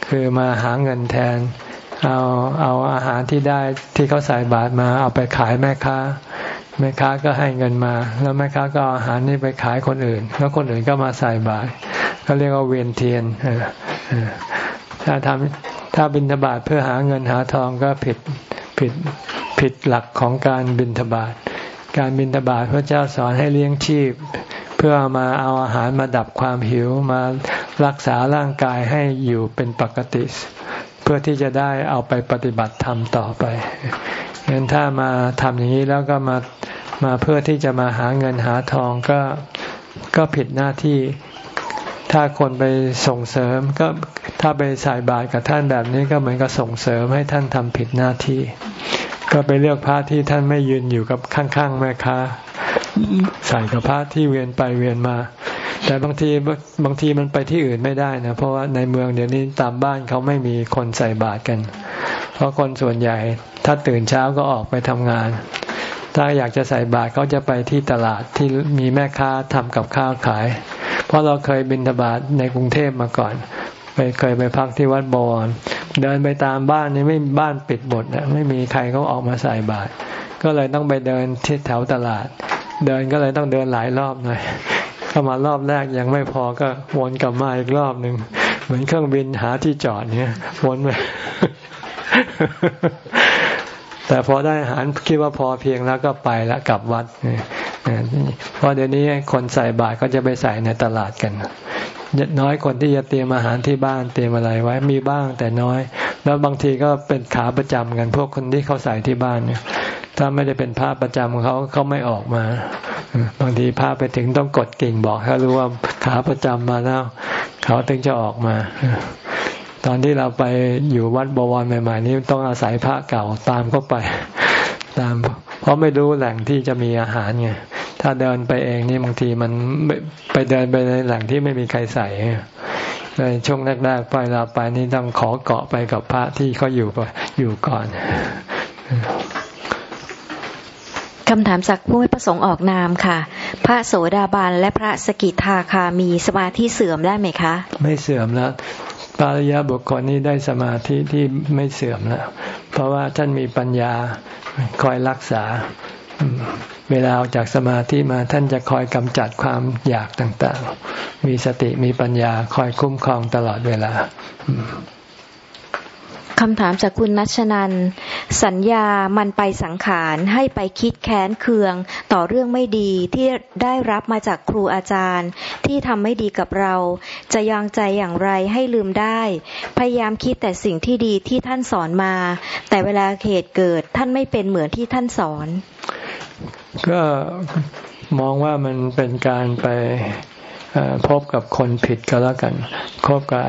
คือมาหาเงินแทน เอาเอาอาหารที่ได้ที่เขาใส่บาตรมาเอาไปขายแม่ค้า แม่ค้าก็ให้เงินมา แล้วแม่ค้าก็เอาอาหารนี้ไปขายคนอื่น แล้วคนอื่นก็มาใส่บาตรเขาเรียกว่าเวียนเทียนถ้าทำถ้าบินทบาทเพื่อหาเงินหาทองก็ผิดผิด ผิดหลักของการบินทบาทการบินทบาทพระเจ้าสอนให้เลี้ยงชีพ เพื่อมาเอาอาหารมาดับความหิวมารักษาร่างกายให้อยู่เป็นปกติ เพื่อที่จะได้เอาไปปฏิบัติธรรมต่อไปงั้นถ้ามาทำอย่างนี้แล้วก็มามาเพื่อที่จะมาหาเงินหาทองก็ก็ผิดหน้าที่ถ้าคนไปส่งเสริมก็ถ้าไปใส่บาตรกับท่านแบบนี้ก็เหมือนกับส่งเสริมให้ท่านทำผิดหน้าที่ ก็ไปเลือกพระที่ท่านไม่ยืนอยู่กับข้างๆแม่ค้าใส่กับพระที่เวียนไปเวียนมา แต่บางทีบางทีมันไปที่อื่นไม่ได้นะเพราะว่าในเมืองเดี๋ยวนี้ตามบ้านเขาไม่มีคนใส่บาตรกัน เพราะคนส่วนใหญ่ถ้าตื่นเช้าก็ออกไปทำงาน ถ้าอยากจะใส่บาตรเขาจะไปที่ตลาดที่มีแม่ค้าทำกับข้าวขาย เพราะเราเคยบินทบาทในกรุงเทพมาก่อน ไปเคยไปพักที่วัดบวรเดินไปตามบ้านนี่ไม่บ้านปิดหมดนะไม่มีใครเขาออกมาใส่บาตรก็เลยต้องไปเดินที่แถวตลาด เดินก็เลยต้องเดินหลายรอบหน่อยเข้ามารอบแรกยังไม่พอก็วนกลับมาอีกรอบหนึ่งเหมือนเครื่องบินหาที่จอดเนี่ยวนไปแต่พอได้อาหารคิดว่าพอเพียงแล้วก็ไปแล้วกลับวัดเพราะเดี๋ยวนี้คนใส่บาตรก็จะไปใส่ในตลาดกัน น้อยคนที่จะเตรียมอาหารที่บ้านเตรียมอะไรไว้มีบ้างแต่น้อย แล้วบางทีก็เป็นขาประจำกันพวกคนที่เขาใส่ที่บ้านเนี่ยถ้าไม่ได้เป็นผ้าประจำของเขาเขาไม่ออกมา บางทีพาไปถึงต้องกดกิ่งบอกให้รู้ว่าขาประจำมาแล้วเขาถึงจะออกมา ตอนที่เราไปอยู่วัดบวรใหม่ๆนี้ต้องอาศัยพระเก่าตามเข้าไป ตาม เพราะไม่รู้แหล่งที่จะมีอาหารไงถ้าเดินไปเองนี่บางทีมันไปเดินไปในแหล่งที่ไม่มีใครใส่ในช่วงแรกๆไปเราไปนี่ต้องขอเกาะไปกับพระที่เขาอยู่อยู่ก่อนคำถามจากผู้ไม่ประสงค์ออกนามค่ะ พระโสดาบันและพระสกิทาคามีสมาธิเสื่อมได้ไหมคะ ไม่เสื่อมแล้ว ปริยบุคคลนี้ได้สมาธิที่ไม่เสื่อมแล้วเพราะว่าท่านมีปัญญาคอยรักษา เวลาออกจากสมาธิมาท่านจะคอยกำจัดความอยากต่างๆ มีสติมีปัญญาคอยคุ้มครองตลอดเวลา คำถามจากคุณนัชนัน สัญญามันไปสังขารให้ไปคิดแค้นเคือง ต่อเรื่องไม่ดีที่ได้รับมาจากครูอาจารย์ ที่ทำไม่ดีกับเรา จะยังใจอย่างไรให้ลืมได้ พยายามคิดแต่สิ่งที่ดีที่ท่านสอนมา แต่เวลาเหตุเกิดท่านไม่เป็นเหมือนที่ท่านสอน ก็มองว่ามันเป็นการไปพบกับคนผิดก็แล้วกันพบกับ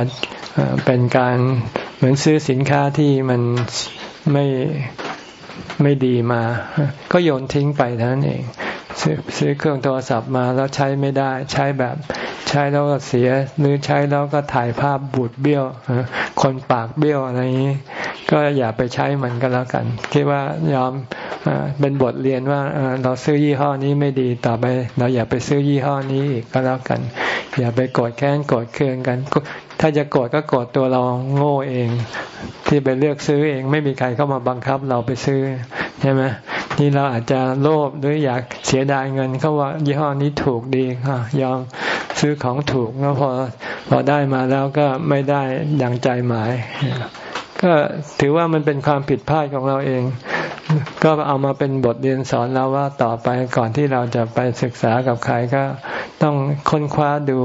เป็นการ มือนซื้อสินค้าที่มันไม่ไม่ดีมา ก็โยนทิ้งไปเท่านั้นเองซื้อซื้อเครื่องโทรศัพท์มาแล้วใช้ไม่ได้ ใช้แบบใช้แล้วก็เสียหรือใช้แล้วก็ถ่ายภาพบูดเบี้ยวคนปากเบี้ยวอะไรอย่างนี้ ก็อย่าไปใช้มันก็แล้วกันคิดว่ายอมเป็นบทเรียนว่าเราซื้อยี่ห้อนี้ไม่ดีต่อไป เราอย่าไปซื้อยี่ห้อนี้อีกก็แล้วกัน อย่าไปโกรธแค้นโกรธเคืองกัน ถ้าจะโกรธก็โกรธตัวเราโง่เอง ที่ไปเลือกซื้อเองไม่มีใครเข้ามาบังคับเราไปซื้อใช่ไหมนี่เราอาจจะโลภหรืออยากเสียดายเงินเขาว่ายี่ห้อนี้ถูกดีค่ะยอมซื้อของถูกแล้วพอพอได้มาแล้วก็ไม่ได้ดังใจหมาย ก็ถือว่ามันเป็นความผิดพลาดของเราเอง ก็เอามาเป็นบทเรียนสอนเราว่าต่อไปก่อนที่เราจะไปศึกษากับใครก็ต้องค้นคว้าดู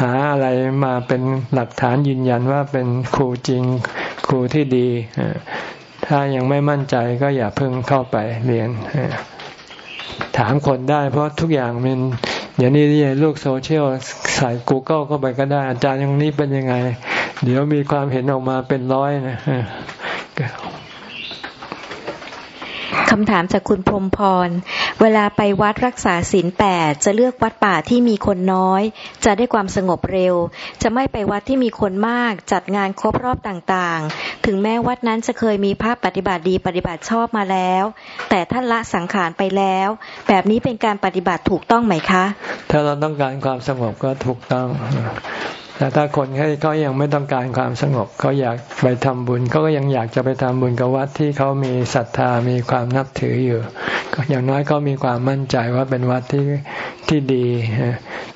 หาอะไรมาเป็นหลักฐานยืนยันว่าเป็นครูจริงครูที่ดี ถ้ายังไม่มั่นใจก็อย่าเพิ่งเข้าไปเรียน ถามคนได้ เพราะทุกอย่างมันเดี๋ยวนี้ที่ลูกโซเชียลใส่ Google เข้าไปก็ได้ อาจารย์ยังนี้เป็นยังไง เดี๋ยวมีความเห็นออกมาเป็นร้อยนะคำถามจากคุณพรมพร เวลาไปวัดรักษาศีลแปดจะเลือกวัดป่าที่มีคนน้อย จะได้ความสงบเร็ว จะไม่ไปวัดที่มีคนมาก จัดงานครบรอบต่างๆ ถึงแม้วัดนั้นจะเคยมีภาพปฏิบัติดีปฏิบัติชอบมาแล้ว แต่ท่านละสังขารไปแล้ว แบบนี้เป็นการปฏิบัติถูกต้องไหมคะ ถ้าเราต้องการความสงบก็ถูกต้อง แต่ถ้าคนเขายังไม่ต้องการความสงบเขาอยากไปทำบุญเขาก็ยังอยากจะไปทำบุญกับวัดที่เขามีศรัทธามีความนับถืออยู่อย่างน้อยเขามีความมั่นใจว่าเป็นวัดที่ที่ดี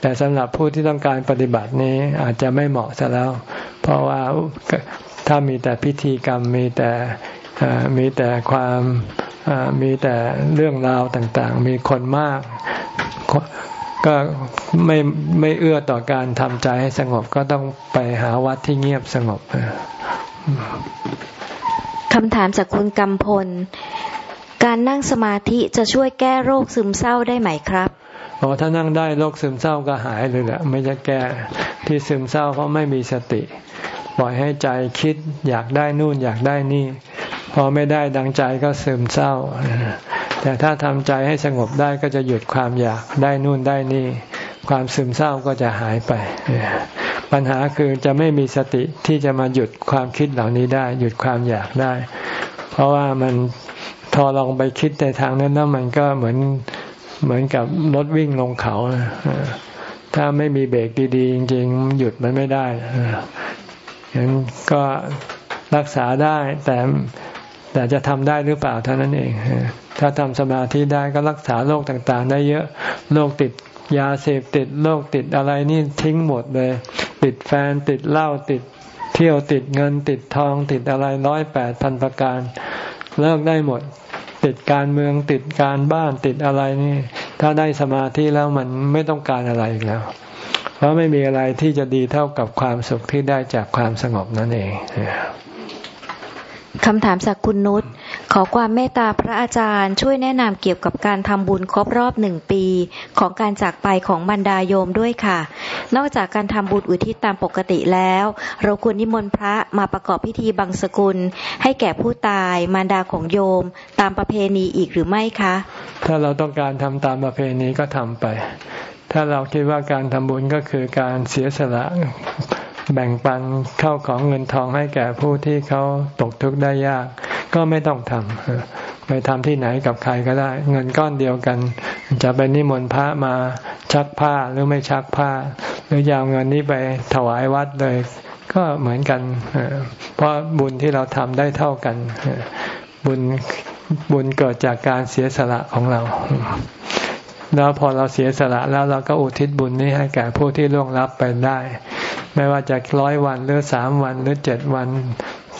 แต่สำหรับผู้ที่ต้องการปฏิบัตินี้อาจจะไม่เหมาะซะแล้ว เพราะว่าถ้ามีแต่พิธีกรรมมีแต่มีแต่ความมีแต่เรื่องราวต่างๆ มีคนมาก ก็ไม่ไม่เอื้อต่อการทำใจให้สงบก็ต้องไปหาวัดที่เงียบสงบคำถามจากคุณกำพล การนั่งสมาธิจะช่วยแก้โรคซึมเศร้าได้ไหมครับอ๋อถ้านั่งได้โรคซึมเศร้าก็หายเลยแหละไม่จะแก้ที่ซึมเศร้าเพราะไม่มีสติ ปล่อยให้ใจคิดอยากได้นู่นอยากได้นี่ พอไม่ได้ดังใจก็ซึมเศร้า แต่ถ้าทำใจให้สงบได้ก็จะหยุดความอยากได้นู่นได้นี่ ความซึมเศร้าก็จะหายไป ปัญหาคือจะไม่มีสติที่จะมาหยุดความคิดเหล่านี้ได้ หยุดความอยากได้ เพราะว่ามันพอลองไปคิดในทางนั้นนั้นมันก็เหมือนเหมือนกับรถวิ่งลงเขาถถ้าไม่มีเบรกดีๆ จริงๆ หยุดมันไม่ได้ฉะนั้นก็รักษาได้แต่ แต่จะทำได้หรือเปล่าเท่านั้นเอง ถ้าทำสมาธิได้ก็รักษาโรคต่างๆ ได้เยอะโรคติดยาเสพติดโรคติดอะไรนี่ทิ้งหมดเลย ติดแฟนติดเหล้าติดเที่ยวติดเงินติดทองติดอะไรร้อยแปดพันประการ เลิกได้หมด ติดการเมืองติดการบ้านติดอะไรนี่ ถ้าได้สมาธิแล้วมันไม่ต้องการอะไรอีกแล้ว เพราะไม่มีอะไรที่จะดีเท่ากับความสุขที่ได้จากความสงบนั่นเอง คำถามจากคุณนุชขอความเมตตาพระอาจารย์ช่วยแนะนำเกี่ยวกับการทำบุญครบรอบหนึ่งปี ของการจากไปของบรรดาโยมด้วยค่ะ นอกจากการทำบุญอุทิศตามปกติแล้ว เราควรนิมนต์พระมาประกอบพิธีบังสกุล ให้แก่ผู้ตายมารดาของโยม ตามประเพณีอีกหรือไม่คะ ถ้าเราต้องการทำตามประเพณีก็ทำไป ถ้าเราคิดว่าการทำบุญก็คือการเสียสละ แบ่งปันเข้าของเงินทองให้แก่ผู้ที่เขาตกทุกข์ได้ยาก ก็ไม่ต้องทำไปทำที่ไหนกับใครก็ได้ เงินก้อนเดียวกัน จะไปนิมนต์พระมาชักผ้าหรือไม่ชักผ้า หรือยาวเงินนี้ไปถวายวัดเลย ก็เหมือนกัน เพราะบุญที่เราทำได้เท่ากัน บุญบุญเกิดจากการเสียสละของเรา แล้วพอเราเสียสละแล้วเราก็อุทิศบุญนี้ให้แก่ผู้ที่ล่วงลับไปได้ ไม่ว่าจะร้อยวันหรือสามวันหรือเจ็ดวัน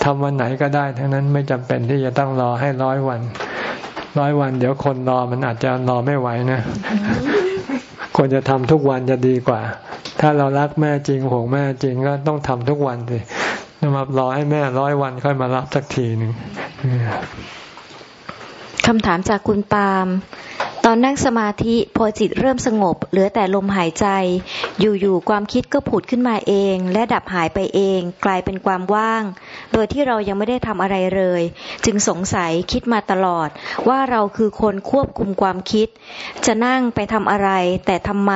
ทำวันไหนก็ได้ ทั้งนั้นไม่จำเป็นที่จะต้องรอให้ร้อยวัน ร้อยวัน เดี๋ยวคนรอมันอาจจะรอไม่ไหวนะควรจะทำทุกวันจะดีกว่า ถ้าเรารักแม่จริงห่วงแม่จริงก็ต้องทำทุกวันสิมารอให้แม่ร้อยวันค่อยมารับสักทีหนึ่งคำถามจากคุณปาล์ม ตอนนั่งสมาธิพอจิตเริ่มสงบ เหลือแต่ลมหายใจ อยู่ๆความคิดก็ผุดขึ้นมาเอง และดับหายไปเอง กลายเป็นความว่าง โดยที่เรายังไม่ได้ทำอะไรเลย จึงสงสัยคิดมาตลอด ว่าเราคือคนควบคุมความคิด จะนั่งไปทำอะไร แต่ทำไม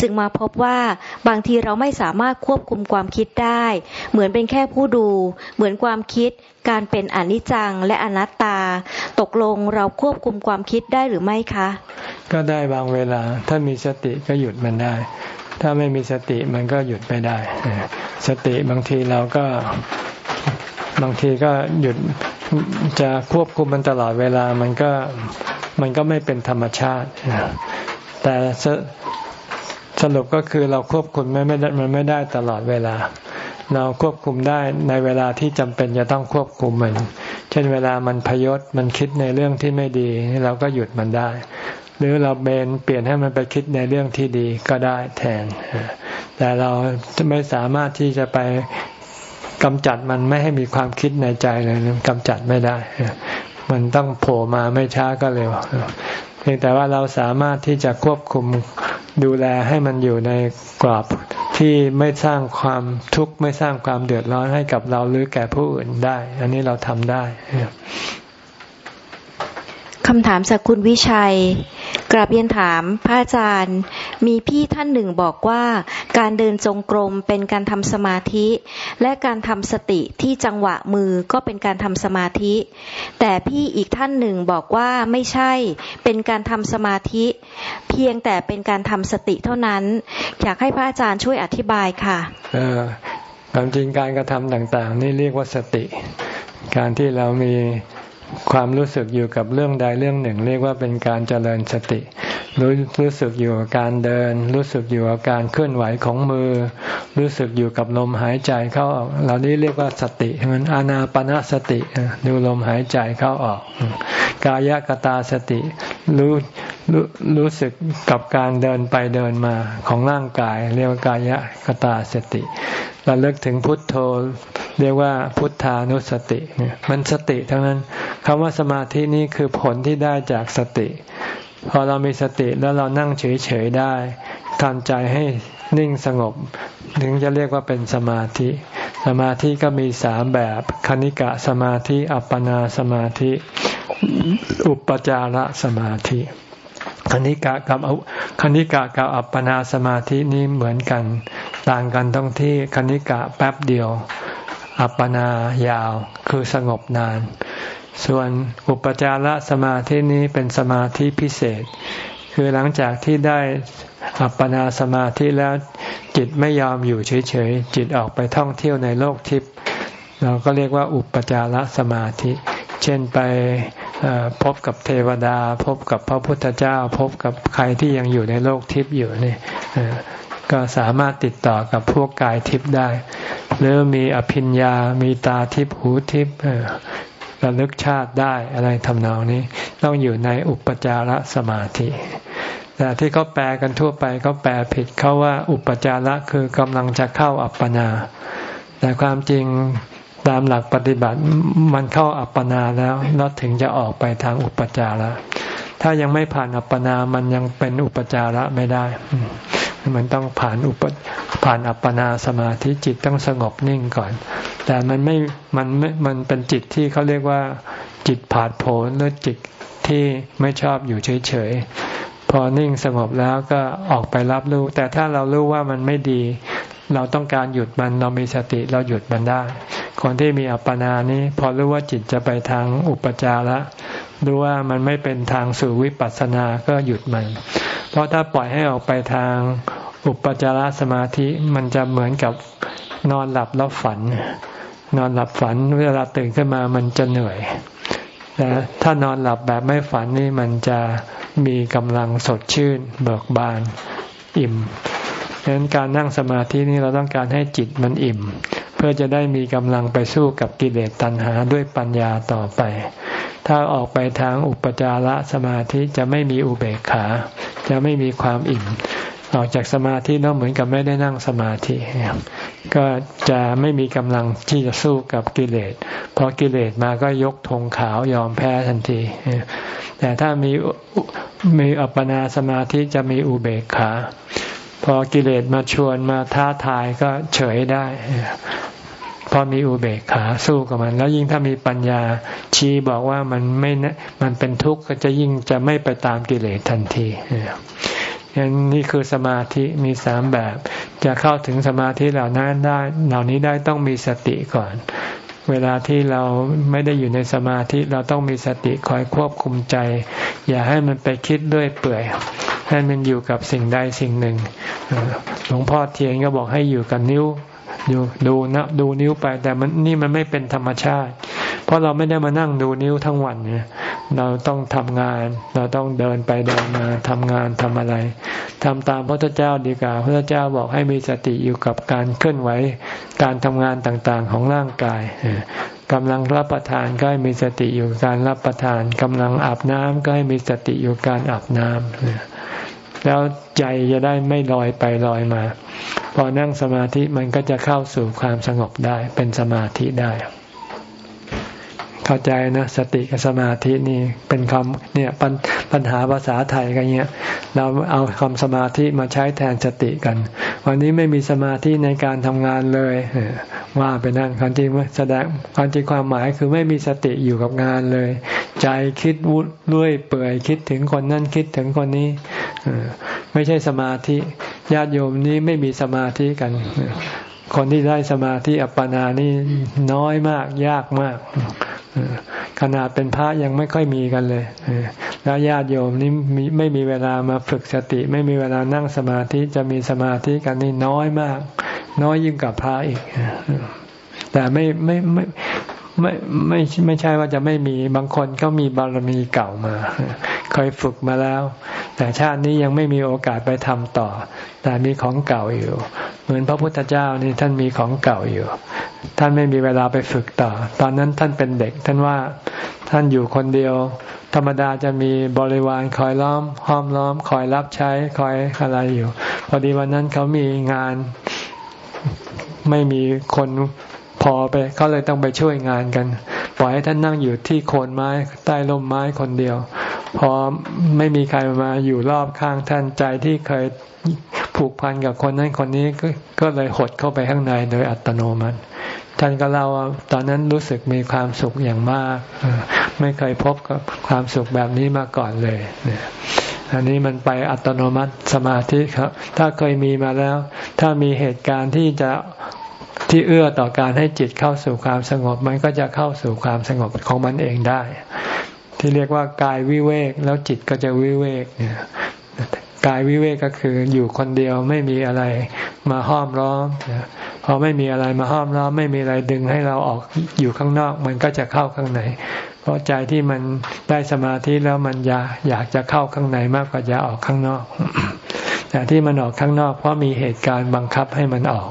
จึงมาพบว่าบางทีเราไม่สามารถควบคุมความคิดได้ เหมือนเป็นแค่ผู้ดู เหมือนความคิดการเป็นอนิจจังและอนัตตา ตกลงเราควบคุมความคิดได้หรือไม่คะ ก็ได้บางเวลา ถ้ามีสติก็หยุดมันได้ ถ้าไม่มีสติมันก็หยุดไม่ได้ สติบางทีเราก็บางทีก็หยุดจะควบคุมมันตลอดเวลามันก็มันก็ไม่เป็นธรรมชาติ แต่สรุปก็คือเราควบคุมไม่ไม่ได้มันไม่ได้ตลอดเวลา เราควบคุมได้ในเวลาที่จำเป็นจะต้องควบคุมมัน เช่นเวลามันพยศมันคิดในเรื่องที่ไม่ดี เราก็หยุดมันได้ หรือเราเบนเปลี่ยนให้มันไปคิดในเรื่องที่ดีก็ได้แทน แต่เราไม่สามารถที่จะไปกำจัดมันไม่ให้มีความคิดในใจเลยกำจัดไม่ได้ มันต้องโผล่มาไม่ช้าก็เร็วเพียงแต่ว่าเราสามารถที่จะควบคุมดูแลให้มันอยู่ในกรอบ ที่ไม่สร้างความทุกข์ไม่สร้างความเดือดร้อนให้กับเราหรือแก่ผู้อื่นได้ อันนี้เราทำได้ คำถามจากคุณวิชัย กราบเรียนถามพระอาจารย์ มีพี่ท่านหนึ่งบอกว่าการเดินจงกรมเป็นการทำสมาธิ และการทำสติที่จังหวะมือก็เป็นการทำสมาธิ แต่พี่อีกท่านหนึ่งบอกว่าไม่ใช่ เป็นการทำสมาธิ เพียงแต่เป็นการทำสติเท่านั้น อยากให้พระอาจารย์ช่วยอธิบายค่ะเออความจริงการกระทำต่างๆ นี่เรียกว่าสติ การที่เรามี ความรู้สึกอยู่กับเรื่องใดเรื่องหนึ่ง เรียกว่าเป็นการเจริญสติ รู้รู้สึกอยู่กับการเดิน รู้สึกอยู่กับการเคลื่อนไหวของมือ รู้สึกอยู่กับลมหายใจเข้าออกเหล่านี้เรียกว่าสติมันอานาปนาสติดูลมหายใจเข้าออก กายกตาสติ รู้ รู้รู้สึกกับการเดินไปเดินมาของร่างกาย เรียกว่ากายะกตาสติเราเลิกถึงพุทโธเรียกว่าพุทธานุสติมันสติทั้งนั้นคำว่าสมาธินี้คือผลที่ได้จากสติ พอเรามีสติแล้วเรานั่งเฉยๆได้ทำใจให้นิ่งสงบ ถึงจะเรียกว่าเป็นสมาธิ สมาธิก็มีสามแบบคณิกะสมาธิ อัปปนาสมาธิ อุปจารสมาธิ คณิกะกับคณิกะกับอัปปนาสมาธินี้เหมือนกัน ต่างกันตรงที่คณิกะแป๊บเดียว อัปปนายาวคือสงบนาน ส่วนอุปจารสมาธินี้เป็นสมาธิพิเศษ คือหลังจากที่ได้อัปปนาสมาธิแล้วจิตไม่ยอมอยู่เฉยๆ จิตออกไปท่องเที่ยวในโลกทิพย์เราก็เรียกว่าอุปจารสมาธิ เช่นไป พบกับเทวดา พบกับพระพุทธเจ้า พบกับใครที่ยังอยู่ในโลกทิพย์อยู่นี่ก็สามารถติดต่อกับพวกกายทิพย์ได้ หรือมีอภิญญา มีตาทิพย์หูทิพย์ระลึกชาติได้อะไรทำนองนี้ ต้องอยู่ในอุปจารสมาธิ แต่ที่เขาแปลกันทั่วไปเขาแปลผิดเขาว่าอุปจาระคือกำลังจะเข้าอัปปนา แต่ความจริง ตามหลักปฏิบัติมันเข้าอัปปนาแล้วแล้วถึงจะออกไปทางอุปจาระ ถ้ายังไม่ผ่านอัปปนา มันยังเป็นอุปจาระไม่ได้ มันต้องผ่านอุปผ่านอัปปนาสมาธิจิตต้องสงบนิ่งก่อน แต่มันไม่มันไม่มันเป็นจิตที่เขาเรียกว่า จิตผาดโผนหรือจิตที่ไม่ชอบอยู่เฉยๆพอนิ่งสงบแล้วก็ออกไปรับรู้ แต่ถ้าเรารู้ว่ามันไม่ดี เราต้องการหยุดมันเรามีสติเราหยุดมันได้ คนที่มีอัปปนานี้พอรู้ว่าจิตจะไปทางอุปจาระรู้ว่ามันไม่เป็นทางสู่วิปัสสนาก็หยุดมัน เพราะถ้าปล่อยให้ออกไปทางอุปจารสมาธิมันจะเหมือนกับนอนหลับแล้วฝัน นอนหลับฝันเวลาตื่นขึ้นมามันจะเหนื่อยแต่ถ้านอนหลับแบบไม่ฝันนี่มันจะมีกำลังสดชื่น เบิกบาน อิ่ม ดังนั้นการนั่งสมาธินี่เราต้องการให้จิตมันอิ่ม เพื่อจะได้มีกำลังไปสู้กับกิเลสตัณหาด้วยปัญญาต่อไป ถ้าออกไปทางอุปจารสมาธิจะไม่มีอุเบกขา จะไม่มีความอิ่ม ออกจากสมาธิแล้วเหมือนกับไม่ได้นั่งสมาธิ ก็จะไม่มีกำลังที่จะสู้กับกิเลสพอกิเลสมาก็ยกธงขาวยอมแพ้ทันที แต่ถ้ามีมีอัปปนาสมาธิจะมีอุเบกขา พอกิเลสมาชวนมาท้าทายก็เฉยได้พอมีอุเบกขาสู้กับมัน แล้วยิ่งถ้ามีปัญญาชี้บอกว่ามันไม่มันเป็นทุกข์ก็จะยิ่งจะไม่ไปตามกิเลสทันทีนี่คือสมาธิมีสามแบบ จะเข้าถึงสมาธิเหล่านั้นได้ เหล่านี้ได้ต้องมีสติก่อน เวลาที่เราไม่ได้อยู่ในสมาธิเราต้องมีสติคอยควบคุมใจ อย่าให้มันไปคิดด้วยเปื่อย ให้มันอยู่กับสิ่งใดสิ่งหนึ่งหลวงพ่อเทียนก็บอกให้อยู่กับนิ้วอยู่ดูนะดูนิ้วไปแต่มันนี่มันไม่เป็นธรรมชาติ เพราะเราไม่ได้มานั่งดูนิ้วทั้งวันเนี่ย เราต้องทำงาน เราต้องเดินไปเดินมาทำงานทำอะไรทำตามพระพุทธเจ้าดีกว่าพระพุทธเจ้าบอกให้มีสติอยู่กับการเคลื่อนไหวการทำงานต่างๆของร่างกายกำลังรับประทานก็ให้มีสติอยู่การรับประทานกำลังอาบน้ำก็ให้มีสติอยู่การอาบน้ำแล้วใจจะได้ไม่ลอยไปลอยมา พอนั่งสมาธิมันก็จะเข้าสู่ความสงบได้เป็นสมาธิได้ เข้าใจนะสติกับสมาธินี่เป็นคำเนี่ยปปัญหาภาษาไทยกันเนี้ยเราเอาคำสมาธิมาใช้แทนสติกัน วันนี้ไม่มีสมาธิในการทำงานเลยว่าไปนั่นความจริงแสดงความจริงความหมายคือไม่มีสติอยู่กับงานเลย ใจคิดวุ้ด้วยเปื่อยคิดถึงคนนั่นคิดถึงคนนี้ไม่ใช่สมาธิญาติโยมนี้ไม่มีสมาธิกัน คนที่ได้สมาธิอัปปนานี่น้อยมากยากมาก ขนาดเป็นพระยังไม่ค่อยมีกันเลยแล้วญาติโยมนี่ไม่มีเวลามาฝึกสติ ไม่มีเวลานั่งสมาธิจะมีสมาธิกันนี่น้อยมาก น้อยยิ่งกับพระอีกแต่ไม่ไม่ไม่ ไม่ไม่ไม่ใช่ว่าจะไม่มีบางคนก็มีบารมีเก่ามาเคยฝึกมาแล้ว แต่ชาตินี้ยังไม่มีโอกาสไปทำต่อ แต่มีของเก่าอยู่ เหมือนพระพุทธเจ้านี่ท่านมีของเก่าอยู่ ท่านไม่มีเวลาไปฝึกต่อ ตอนนั้นท่านเป็นเด็ก ท่านว่าท่านอยู่คนเดียว ธรรมดาจะมีบริวารคอยล้อม ห้อมล้อม คอยรับใช้คอยอะไรอยู่ พอดีวันนั้นเขามีงานไม่มีคน พอไปเขาเลยต้องไปช่วยงานกันปล่อยให้ท่านนั่งอยู่ที่โคนไม้ใต้ร่มไม้คนเดียว พอไม่มีใครมาอยู่รอบข้างท่านใจที่เคยผูกพันกับคนนั้นคนนี้ก็เลยหดเข้าไปข้างในโดยอัตโนมัติ ท่านก็เล่าว่าตอนนั้นรู้สึกมีความสุขอย่างมาก ไม่เคยพบกับความสุขแบบนี้มาก่อนเลยอันนี้มันไปอัตโนมัติสมาธิครับ ถ้าเคยมีมาแล้ว ถ้ามีเหตุการณ์ที่จะ ที่เอื้อต่อการให้จิตเข้าสู่ความสงบ มันก็จะเข้าสู่ความสงบของมันเองได้ ที่เรียกว่ากายวิเวกแล้วจิตก็จะวิเวกเนี่ยกายวิเวกก็คืออยู่คนเดียวไม่มีอะไรมาห้อมล้อมพอไม่มีอะไรมาห้อมล้อม ไม่มีอะไรดึงให้เราออกอยู่ข้างนอก มันก็จะเข้าข้างใน เพราะใจที่มันได้สมาธิแล้วมันอยากอยากจะเข้าข้างในมากกว่าจะออกข้างนอก แต่ที่มันออกข้างนอก เพราะมีเหตุการณ์บังคับให้มันออก